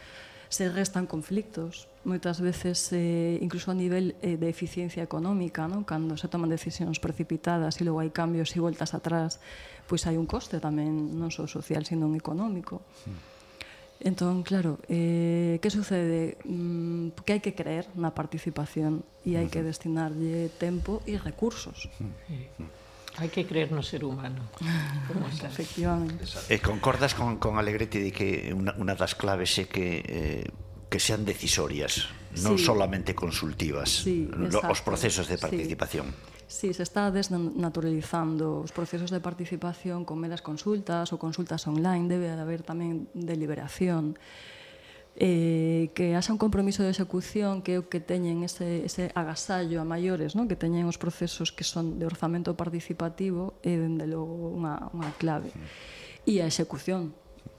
se restan conflictos, moitas veces eh, incluso a nivel eh, de eficiencia económica, ¿no? cando se toman decisións precipitadas e logo hai cambios e voltas atrás, pois hai un coste tamén, non só social, sino un económico. Sí. Entón, claro, eh, que sucede? Mm, que hai que creer na participación e hai que destinarlle tempo e recursos. Sí. Hai que creer no ser humano. Como está. Efectivamente. E eh, concordas con, con Alegretti de que unha, unha das claves é que eh, que sean decisorias, non sí. solamente consultivas, sí, exacto. os procesos de participación. Sí. sí, se está desnaturalizando os procesos de participación con meras consultas ou consultas online, debe haber tamén deliberación. liberación eh, que haxa un compromiso de execución que é o que teñen ese, ese agasallo a maiores, non? que teñen os procesos que son de orzamento participativo e, dende logo, unha, unha clave. E a execución,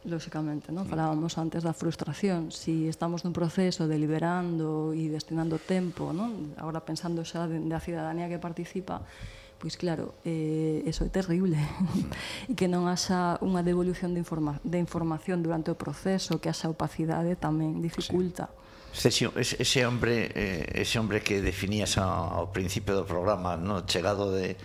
lóxicamente, non? Falábamos antes da frustración, si estamos nun proceso deliberando e destinando tempo, non? Agora pensando xa de, da cidadanía que participa, Pois claro, eh, eso é terrible e que non haxa unha devolución de, informa de información durante o proceso, que haxa opacidade tamén dificulta. Sí. Ese, ese hombre eh, ese hombre que definías ao, ao principio do programa, no chegado de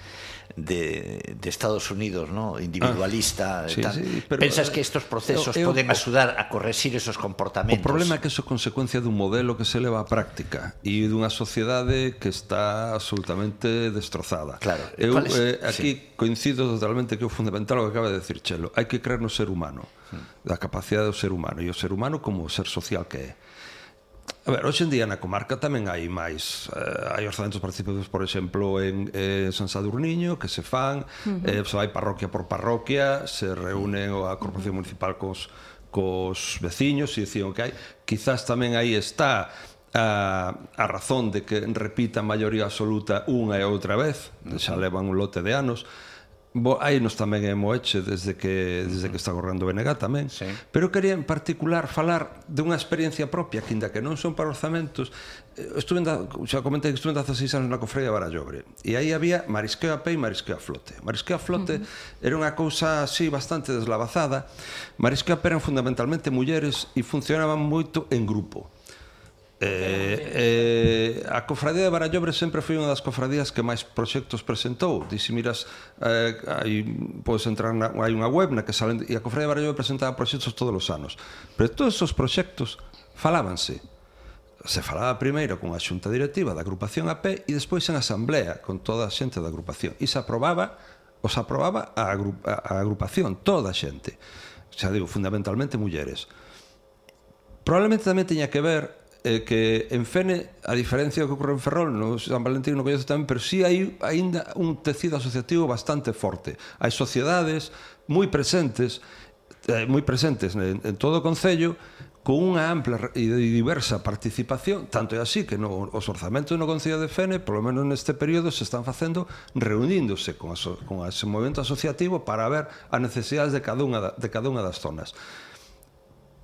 de, de Estados Unidos, ¿no? individualista. Ah, sí, tal. Sí, pero, Pensas que eh, estos procesos eh, eh, eu, poden axudar a corregir esos comportamentos? O problema é que eso é consecuencia dun modelo que se leva á práctica e dunha sociedade que está absolutamente destrozada. Claro. Eu eh, aquí sí. coincido totalmente que o fundamental o que acaba de decir Chelo. Hai que creer no ser humano, hmm. da capacidade do ser humano e o ser humano como o ser social que é A ver, hoxe en día na comarca tamén hai máis eh, hai orzamentos participativos, por exemplo, en eh, San Sadurniño, que se fan, uh -huh. eh, se vai parroquia por parroquia, se reúne a Corporación Municipal cos, cos veciños e dicían que hai. Quizás tamén aí está a, a razón de que repita a maioría absoluta unha e outra vez, xa levan un lote de anos, Bo, aí nos tamén é Moeche desde que desde que está correndo BNG tamén. Sí. Pero quería en particular falar de unha experiencia propia que inda que non son para orzamentos, eh, estuve da, xa comentei que estuve da 16 anos na cofreia de Barallobre e aí había marisqueo a pé e marisqueo a flote. Marisqueo a flote uh -huh. era unha cousa así bastante deslavazada. Marisqueo a pé eran fundamentalmente mulleres e funcionaban moito en grupo. Eh, eh, a cofradía de Barallobre sempre foi unha das cofradías que máis proxectos presentou. Dixi, miras, eh, hai, podes entrar na, hai unha web na que salen e a cofradía de Barallobre presentaba proxectos todos os anos. Pero todos esos proxectos falábanse. Se falaba primeiro con a xunta directiva da agrupación AP e despois en asamblea con toda a xente da agrupación. E se aprobaba os aprobaba a, agru, a, a agrupación toda a xente. Xa digo, fundamentalmente mulleres. Probablemente tamén teña que ver eh, que en Fene, a diferencia do que ocorre en Ferrol, no San Valentín non coñezo tamén, pero sí hai aínda un tecido asociativo bastante forte. Hai sociedades moi presentes, eh, moi presentes en, en todo o concello, con unha ampla e diversa participación, tanto é así que no, os orzamentos no Concello de Fene, polo menos neste período, se están facendo reuníndose con, aso, con ese movimento asociativo para ver as necesidades de cada unha, de cada unha das zonas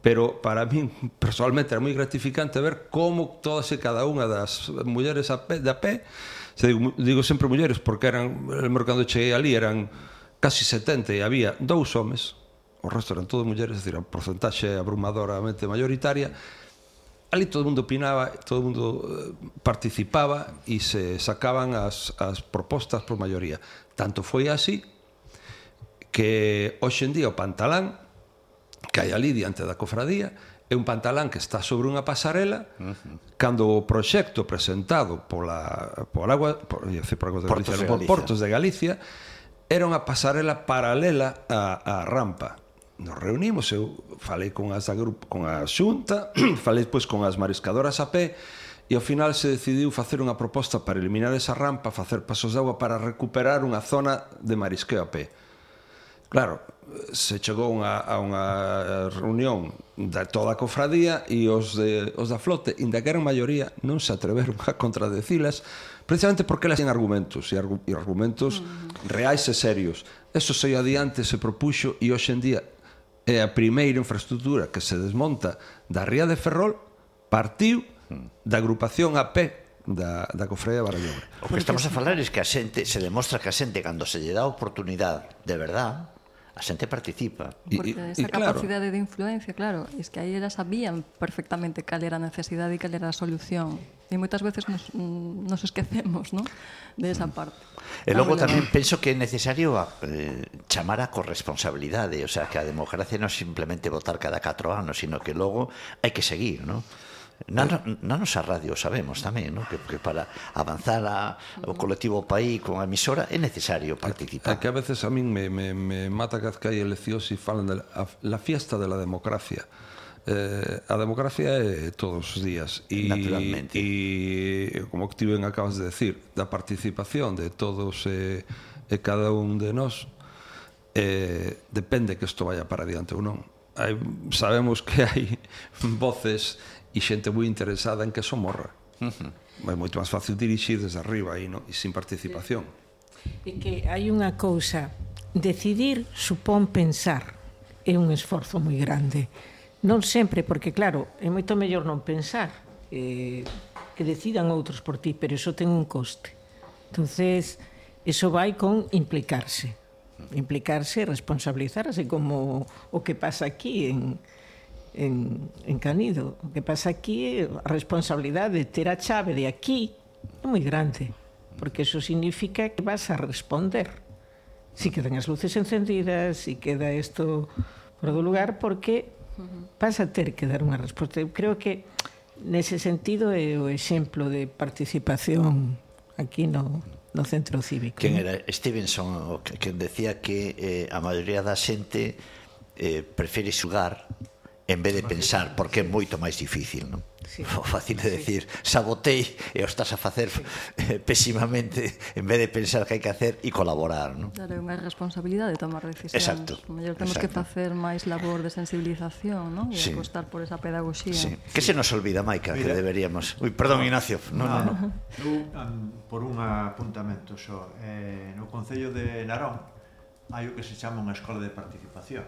pero para min personalmente era moi gratificante ver como todas e cada unha das mulleres a pé, da pé se digo, digo sempre mulleres porque eran cando cheguei ali eran casi 70 e había dous homes o resto eran todas mulleres, decir, a porcentaxe abrumadoramente mayoritaria ali todo o mundo opinaba, todo o mundo eh, participaba e se sacaban as, as propostas por maioría. Tanto foi así que hoxe en día o pantalán que hai ali diante da cofradía é un pantalán que está sobre unha pasarela uh -huh. cando o proxecto presentado pola, pola agua, por, por, agua de Portos, Galicia, de Galicia. Portos de Galicia era unha pasarela paralela á, á rampa nos reunimos, eu falei con as da grupo, con a xunta, falei pois con as mariscadoras a pé, e ao final se decidiu facer unha proposta para eliminar esa rampa, facer pasos de agua para recuperar unha zona de marisqueo a pé. Claro, se chegou unha, a unha reunión da toda a cofradía e os, de, os da flote, inda que eran maioría, non se atreveron a contradecilas precisamente porque elas ten argumentos e, argu e argumentos mm. reais e serios. Eso se adiante se propuxo e hoxe en día é a primeira infraestructura que se desmonta da Ría de Ferrol partiu da agrupación AP da, da Cofradía de Barallobre. O que estamos a falar é es que a xente se demostra que a xente cando se lle dá oportunidade de verdad a xente participa. Porque e, esa e, capacidade claro. de influencia, claro, es que aí elas sabían perfectamente cal era a necesidade e cal era a solución. E moitas veces nos, mm, nos esquecemos, ¿no? de esa parte. E logo tamén penso que é necesario eh, a, eh, chamar a corresponsabilidade, o sea, que a democracia non é simplemente votar cada 4 anos, sino que logo hai que seguir, ¿no? Na, na nosa radio sabemos tamén no? que, que para avanzar a, o colectivo país con a emisora é necesario participar. É que a veces a min me, me, me mata que hai eleccións e falan de la, la fiesta de la democracia. Eh, a democracia é todos os días e, Naturalmente e, como que tiven acabas de decir da participación de todos eh, e cada un de nós eh, depende que isto vaya para adiante ou non hai, sabemos que hai voces e xente moi interesada en que eso morra. Uh -huh. É moito máis fácil dirixir desde arriba aí, no? e sin participación. E que hai unha cousa, decidir supón pensar, é un esforzo moi grande. Non sempre, porque claro, é moito mellor non pensar, eh, que decidan outros por ti, pero iso ten un coste. Entonces, iso vai con implicarse. Implicarse e responsabilizarse como o que pasa aquí en, en, en Canido. O que pasa aquí é a responsabilidade de ter a chave de aquí é moi grande, porque eso significa que vas a responder. Si quedan as luces encendidas, si queda isto por do lugar, porque vas a ter que dar unha resposta. Eu creo que nese sentido é o exemplo de participación aquí no, no centro cívico. Quen era Stevenson, quen decía que eh, a maioría da xente eh, prefere xugar en vez de pensar, porque é moito máis difícil, non? Sí. O fácil de decir, sabotei eh, e o estás a facer sí. pésimamente en vez de pensar que hai que hacer e colaborar, non? Claro, é unha responsabilidade tomar decisións. Exacto. Mellor temos Exacto. que facer máis labor de sensibilización, non? E sí. apostar por esa pedagogía. Sí. Que sí. se nos olvida, Maica, Mira, que deberíamos... Ui, perdón, no, Ignacio. No, no, no. no. Eu, um, por un apuntamento só, eh, no Concello de Narón hai o que se chama unha escola de participación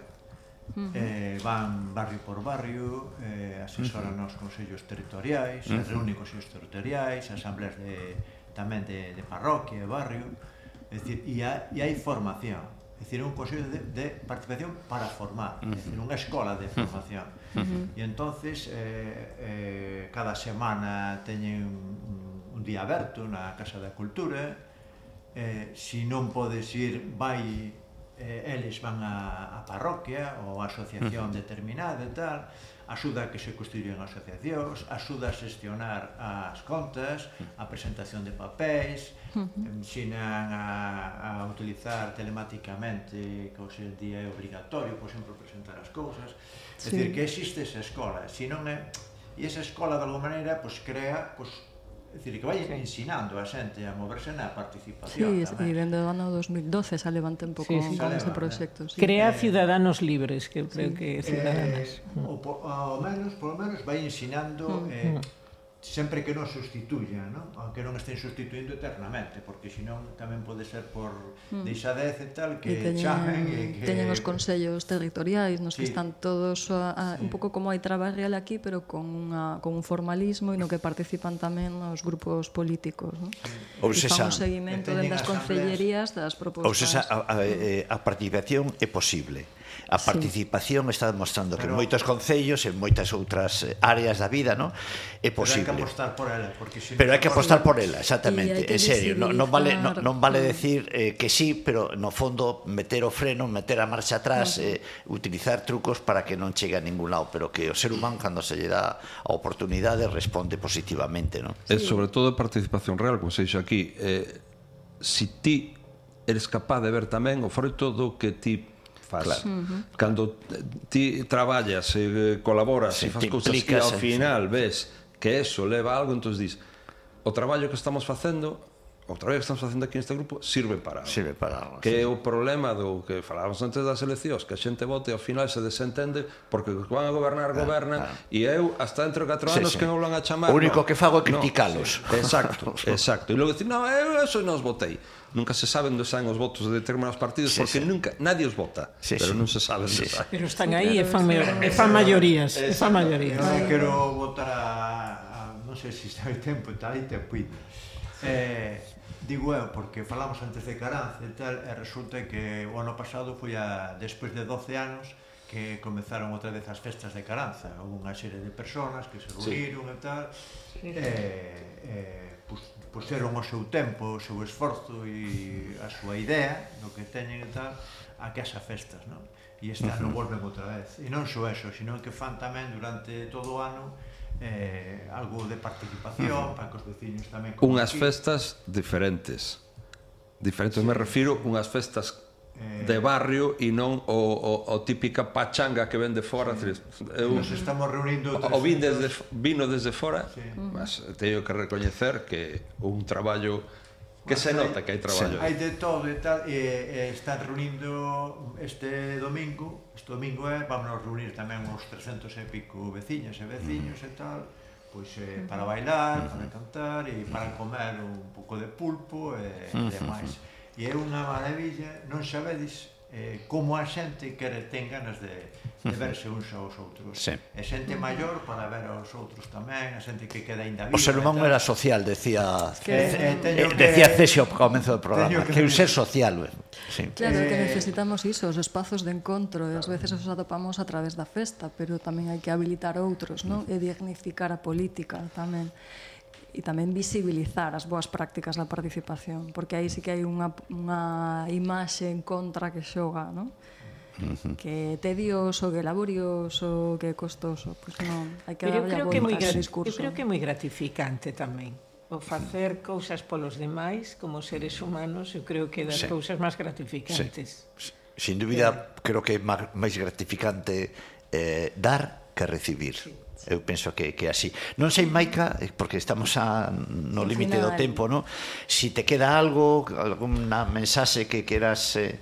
Uh -huh. eh, van barrio por barrio, eh, asesoran uh -huh. os consellos territoriais, uh -huh. reúnen consellos territoriais, asambleas de, tamén de, de parroquia e barrio, é dicir, e, hai, e hai formación, é dicir, un consello de, de participación para formar, é dicir, unha escola de formación. Uh -huh. E entonces eh, eh, cada semana teñen un, un día aberto na Casa da Cultura, eh, si non podes ir, vai eh, eles van a, a parroquia ou a asociación determinada e tal, axuda a que se constituyen asociacións, axuda a xestionar as contas, a presentación de papéis, ensinan a, a utilizar telemáticamente, que hoxe en día é obrigatorio, por exemplo, presentar as cousas. É sí. dicir, que existe esa escola, se non é... E esa escola, de alguma maneira, pois, crea pois, dicir, que vai ensinando a xente a moverse na participación. Sí, tamén. e dende o ano 2012 xa un tempo sí, con, sí, con ese proxecto. Sí. Crea eh, ciudadanos libres, que creo sí. que eh, ciudadanas. Eh, o, po, ao menos, polo menos, vai ensinando mm. eh, mm sempre que non sustituya, non? que non estén sustituindo eternamente, porque senón tamén pode ser por mm. deixadez e tal que, e teñen, chamen e que teñen os consellos territoriais nos sí. que están todos a, a, sí. un pouco como hai trabarreal aquí, pero con unha con un formalismo e no que participan tamén os grupos políticos, non? Obsesa. E fan un seguimento das as concellerías das propostas. Obsesa, a, a, eh, a participación é posible A participación sí. está demostrando que Pero, en moitos concellos, en moitas outras eh, áreas da vida, no? é posible. Pero hai que apostar por ela, porque se Pero hai que apostar por ela, exactamente, en serio, no, non vale no, non vale decir eh, que sí, pero no fondo meter o freno, meter a marcha atrás, eh, utilizar trucos para que non chegue a ningún lado, pero que o ser humano cando se lle dá a oportunidade responde positivamente, non? Sí. E sobre todo participación real, como se dixo aquí, eh, si ti eres capaz de ver tamén o froito do que ti faz. Claro. Uh -huh. Cando ti traballas e eh, colaboras sí, e faz cousas que ao final sí. ves que eso leva a algo, entón dis, o traballo que estamos facendo outra vez estamos facendo aquí neste grupo, sirve para algo. Sirve para algo. Que sí. é o problema do que falábamos antes das eleccións, que a xente vote ao final se desentende porque os van a gobernar, ah, gobernan, ah. e eu hasta dentro de 4 anos sí, sí. que non van a chamar. O único no, que fago é criticalos. No, sí, exacto, exacto. E logo dicir, non, eu eso non os votei. Nunca se saben onde saen os votos de determinados partidos sí, porque sí. nunca nadie os vota, sí, pero sí. non se sabe onde sí, saen. Pero están aí e fan, e fan maiorías, e fan maiorías. Non quero votar a, a non sei se está hai tempo, está hai tempo. Eh, digo eu, porque falamos antes de Caranza e tal, e resulta que o ano pasado foi a, despois de 12 anos, que comenzaron outra vez as festas de Caranza. Houve unha serie de personas que se reuniron sí. e tal, e, e pus, puseron o seu tempo, o seu esforzo e a súa idea do que teñen e tal, a que asa festas, non? E este ano volven outra vez. E non só eso, sino que fan tamén durante todo o ano eh, algo de participación uh -huh. para que os veciños tamén unhas festas diferentes diferentes sí. me refiro unhas festas eh, de barrio e non o, o, o típica pachanga que ven de fora sí. eu, nos estamos reunindo o vin desde, vino desde fora sí. mas teño que recoñecer que un traballo Que se nota que hai traballo. Hai de todo e tal, e, e están reunindo este domingo, este domingo é, vámonos reunir tamén uns 300 e pico veciñas e veciños mm. e tal, pois eh, para bailar, mm. para mm-hmm. cantar e para comer un pouco de pulpo e mm. demais. E é unha maravilla, non sabedes eh, como a xente que ten as de, de verse uns aos outros. Sí. E xente maior para ver aos outros tamén, a xente que queda ainda viva. O ser humano era social, decía que, eh, eh, eh, que, decía Cesio ao comezo do programa, que, que un ser social. Eh. Sí. Claro, eh, que necesitamos iso, os espazos de encontro, e ás veces os atopamos a través da festa, pero tamén hai que habilitar outros, non? E dignificar a política tamén e tamén visibilizar as boas prácticas da participación, porque aí sí que hai unha, unha imaxe en contra que xoga, non? que é tedioso, que é laborioso, que é costoso, pois pues non, hai que darlle a volta ese discurso. Eu creo que é moi gratificante tamén o facer cousas polos demais como seres humanos, eu creo que é das sí. cousas máis gratificantes. Sí. Sin dúbida, eh. creo que é máis gratificante eh, dar que recibir. Sí. Eu penso que, que así. Non sei, Maica, eh, porque estamos a, no límite do tempo, no? si te queda algo, alguna mensaxe que queras... Eh,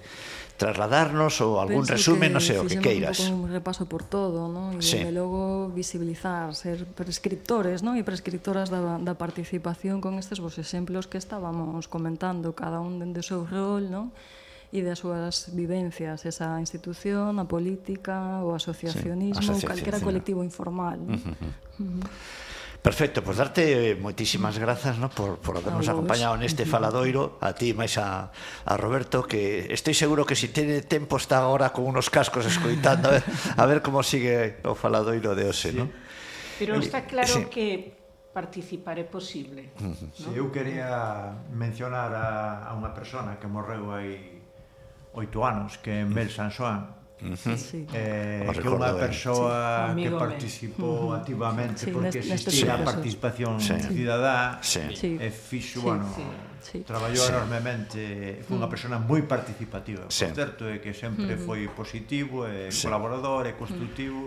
trasladarnos ou algún Penso resumen, non sei, o que queiras. Un, un repaso por todo, non? E sí. logo visibilizar, ser prescriptores, non? E prescriptoras da, da participación con estes vos exemplos que estábamos comentando, cada un dende o seu rol, non? e das súas vivencias, esa institución, a política, o asociacionismo, sí, asociación, calquera colectivo informal. Uh -huh. Uh -huh. Perfecto, pois pues darte eh, moitísimas grazas no, por, por habernos acompañado neste faladoiro a ti máis a, a Roberto que estou seguro que si tiene tempo está agora con unos cascos escoitando a ver, a ver como sigue o faladoiro de hoxe sí. no? Pero eh, está claro sí. que participar é posible no? Si sí, eu quería mencionar a, a unha persona que morreu aí oito anos que é Mel Sansoan Uh sí. eh, que é unha persoa sí. que participou activamente sí, porque existía a participación sí. cidadá sí. e fixo, sí, bueno, sí. Sí. traballou sí. enormemente foi unha mm. persona moi participativa sí. por certo é que sempre mm. foi positivo e sí. colaborador e mm. construtivo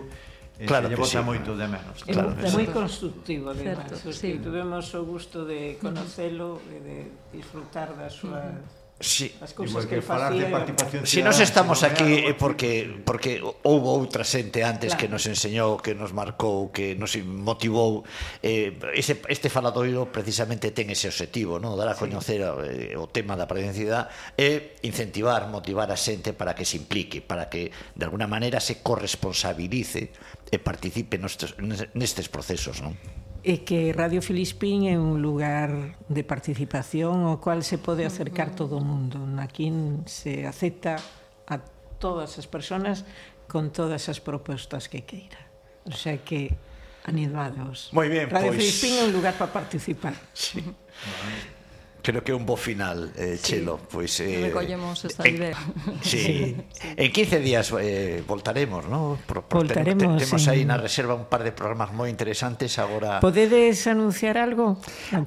e claro se lle bota sí. moito de menos claro é moi construtivo además, certo, sí. tuvemos o gusto de conocelo e de disfrutar da súa mm-hmm. Si, as cousas que, que falar de participación Si nos estamos aquí é porque porque houve outra xente antes claro. que nos enseñou, que nos marcou, que nos motivou. Eh, ese, este faladoiro precisamente ten ese obxectivo, non? Dar a coñecer sí. o, o tema da presencialidade e incentivar, motivar a xente para que se implique, para que de alguna maneira se corresponsabilice e participe nestes, nestes procesos, non? e que Radio Filispín é un lugar de participación ao cual se pode acercar todo o mundo. Aquí se acepta a todas as persoas con todas as propostas que queira. O sea que animados. Moi ben, Radio pois. Radio Filispín é un lugar para participar. Sí creo que é un bo final, eh, sí. Chelo. Pois, eh, Recollemos esta en, idea. Sí. En 15 días eh, voltaremos, ¿no? Por, por voltaremos, temos sí. aí na reserva un par de programas moi interesantes agora. Podedes anunciar algo?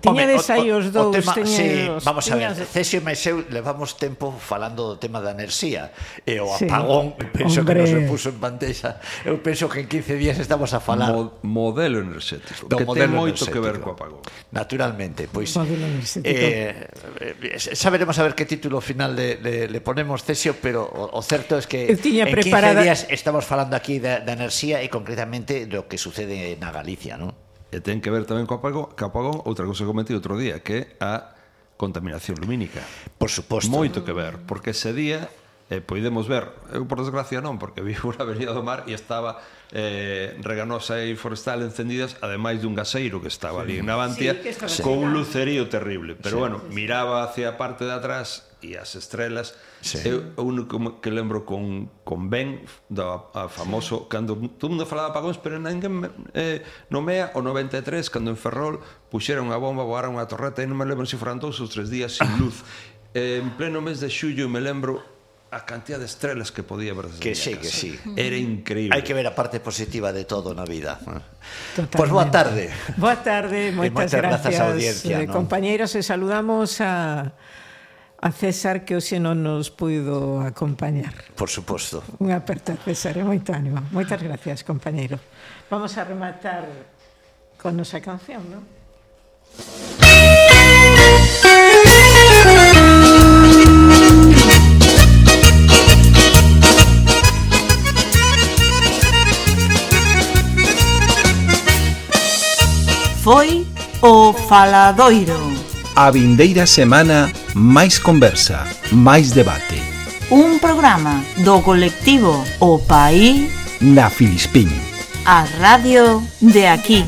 Tiñades aí os dous, tema, teñedos, sí, Vamos a ver, Cesio e Meseu levamos tempo falando do tema da enerxía e o sí. apagón, penso Hombre. que nos puso en bandeja. Eu penso que en 15 días estamos a falar Mo modelo enerxético, do que ten moito que ver co apagón. Naturalmente, pois. Modelo enerxético. Eh, eh, eh xa veremos a ver que título final le, le, le ponemos Cesio, pero o, o certo é es que tiña en preparada... 15 días estamos falando aquí da, da enerxía e concretamente do que sucede na Galicia, non? E ten que ver tamén co apagón, co apagón outra cousa que comentei outro día, que é a contaminación lumínica. Por suposto. Moito que ver, porque ese día eh, podemos ver, eu por desgracia non, porque vivo na Avenida do Mar e estaba eh, reganosa e forestal encendidas, ademais dun gaseiro que estaba sí. ali en Navantia, sí, sí. con un lucerío terrible. Pero sí, bueno, sí, sí. miraba hacia a parte de atrás e as estrelas. Sí. Eu o único que lembro con, con Ben, do a famoso, sí. cando todo mundo falaba apagóns, pero ninguén eh, nomea o 93, cando en Ferrol puxeron a bomba, voaron a torreta, e non me lembro se foran dous ou tres días sin luz. eh, en pleno mes de xullo, me lembro, a cantidad de estrelas que podía ver desde Que sí, que sí. Era increíble. Hai que ver a parte positiva de todo na vida. Totalmente. Pois pues boa tarde. Boa tarde, eh, moitas, moitas gracias, gracias audiencia, eh, no? compañeiros, e eh, saludamos a a César que hoxe non nos puido acompañar. Por suposto. Unha aperta César, eh, e moito ánimo. Moitas gracias, compañeiro. Vamos a rematar con nosa canción, non? Foi o Faladoiro. A vindeira semana máis conversa, máis debate. Un programa do colectivo O País na Filispín. A radio de aquí.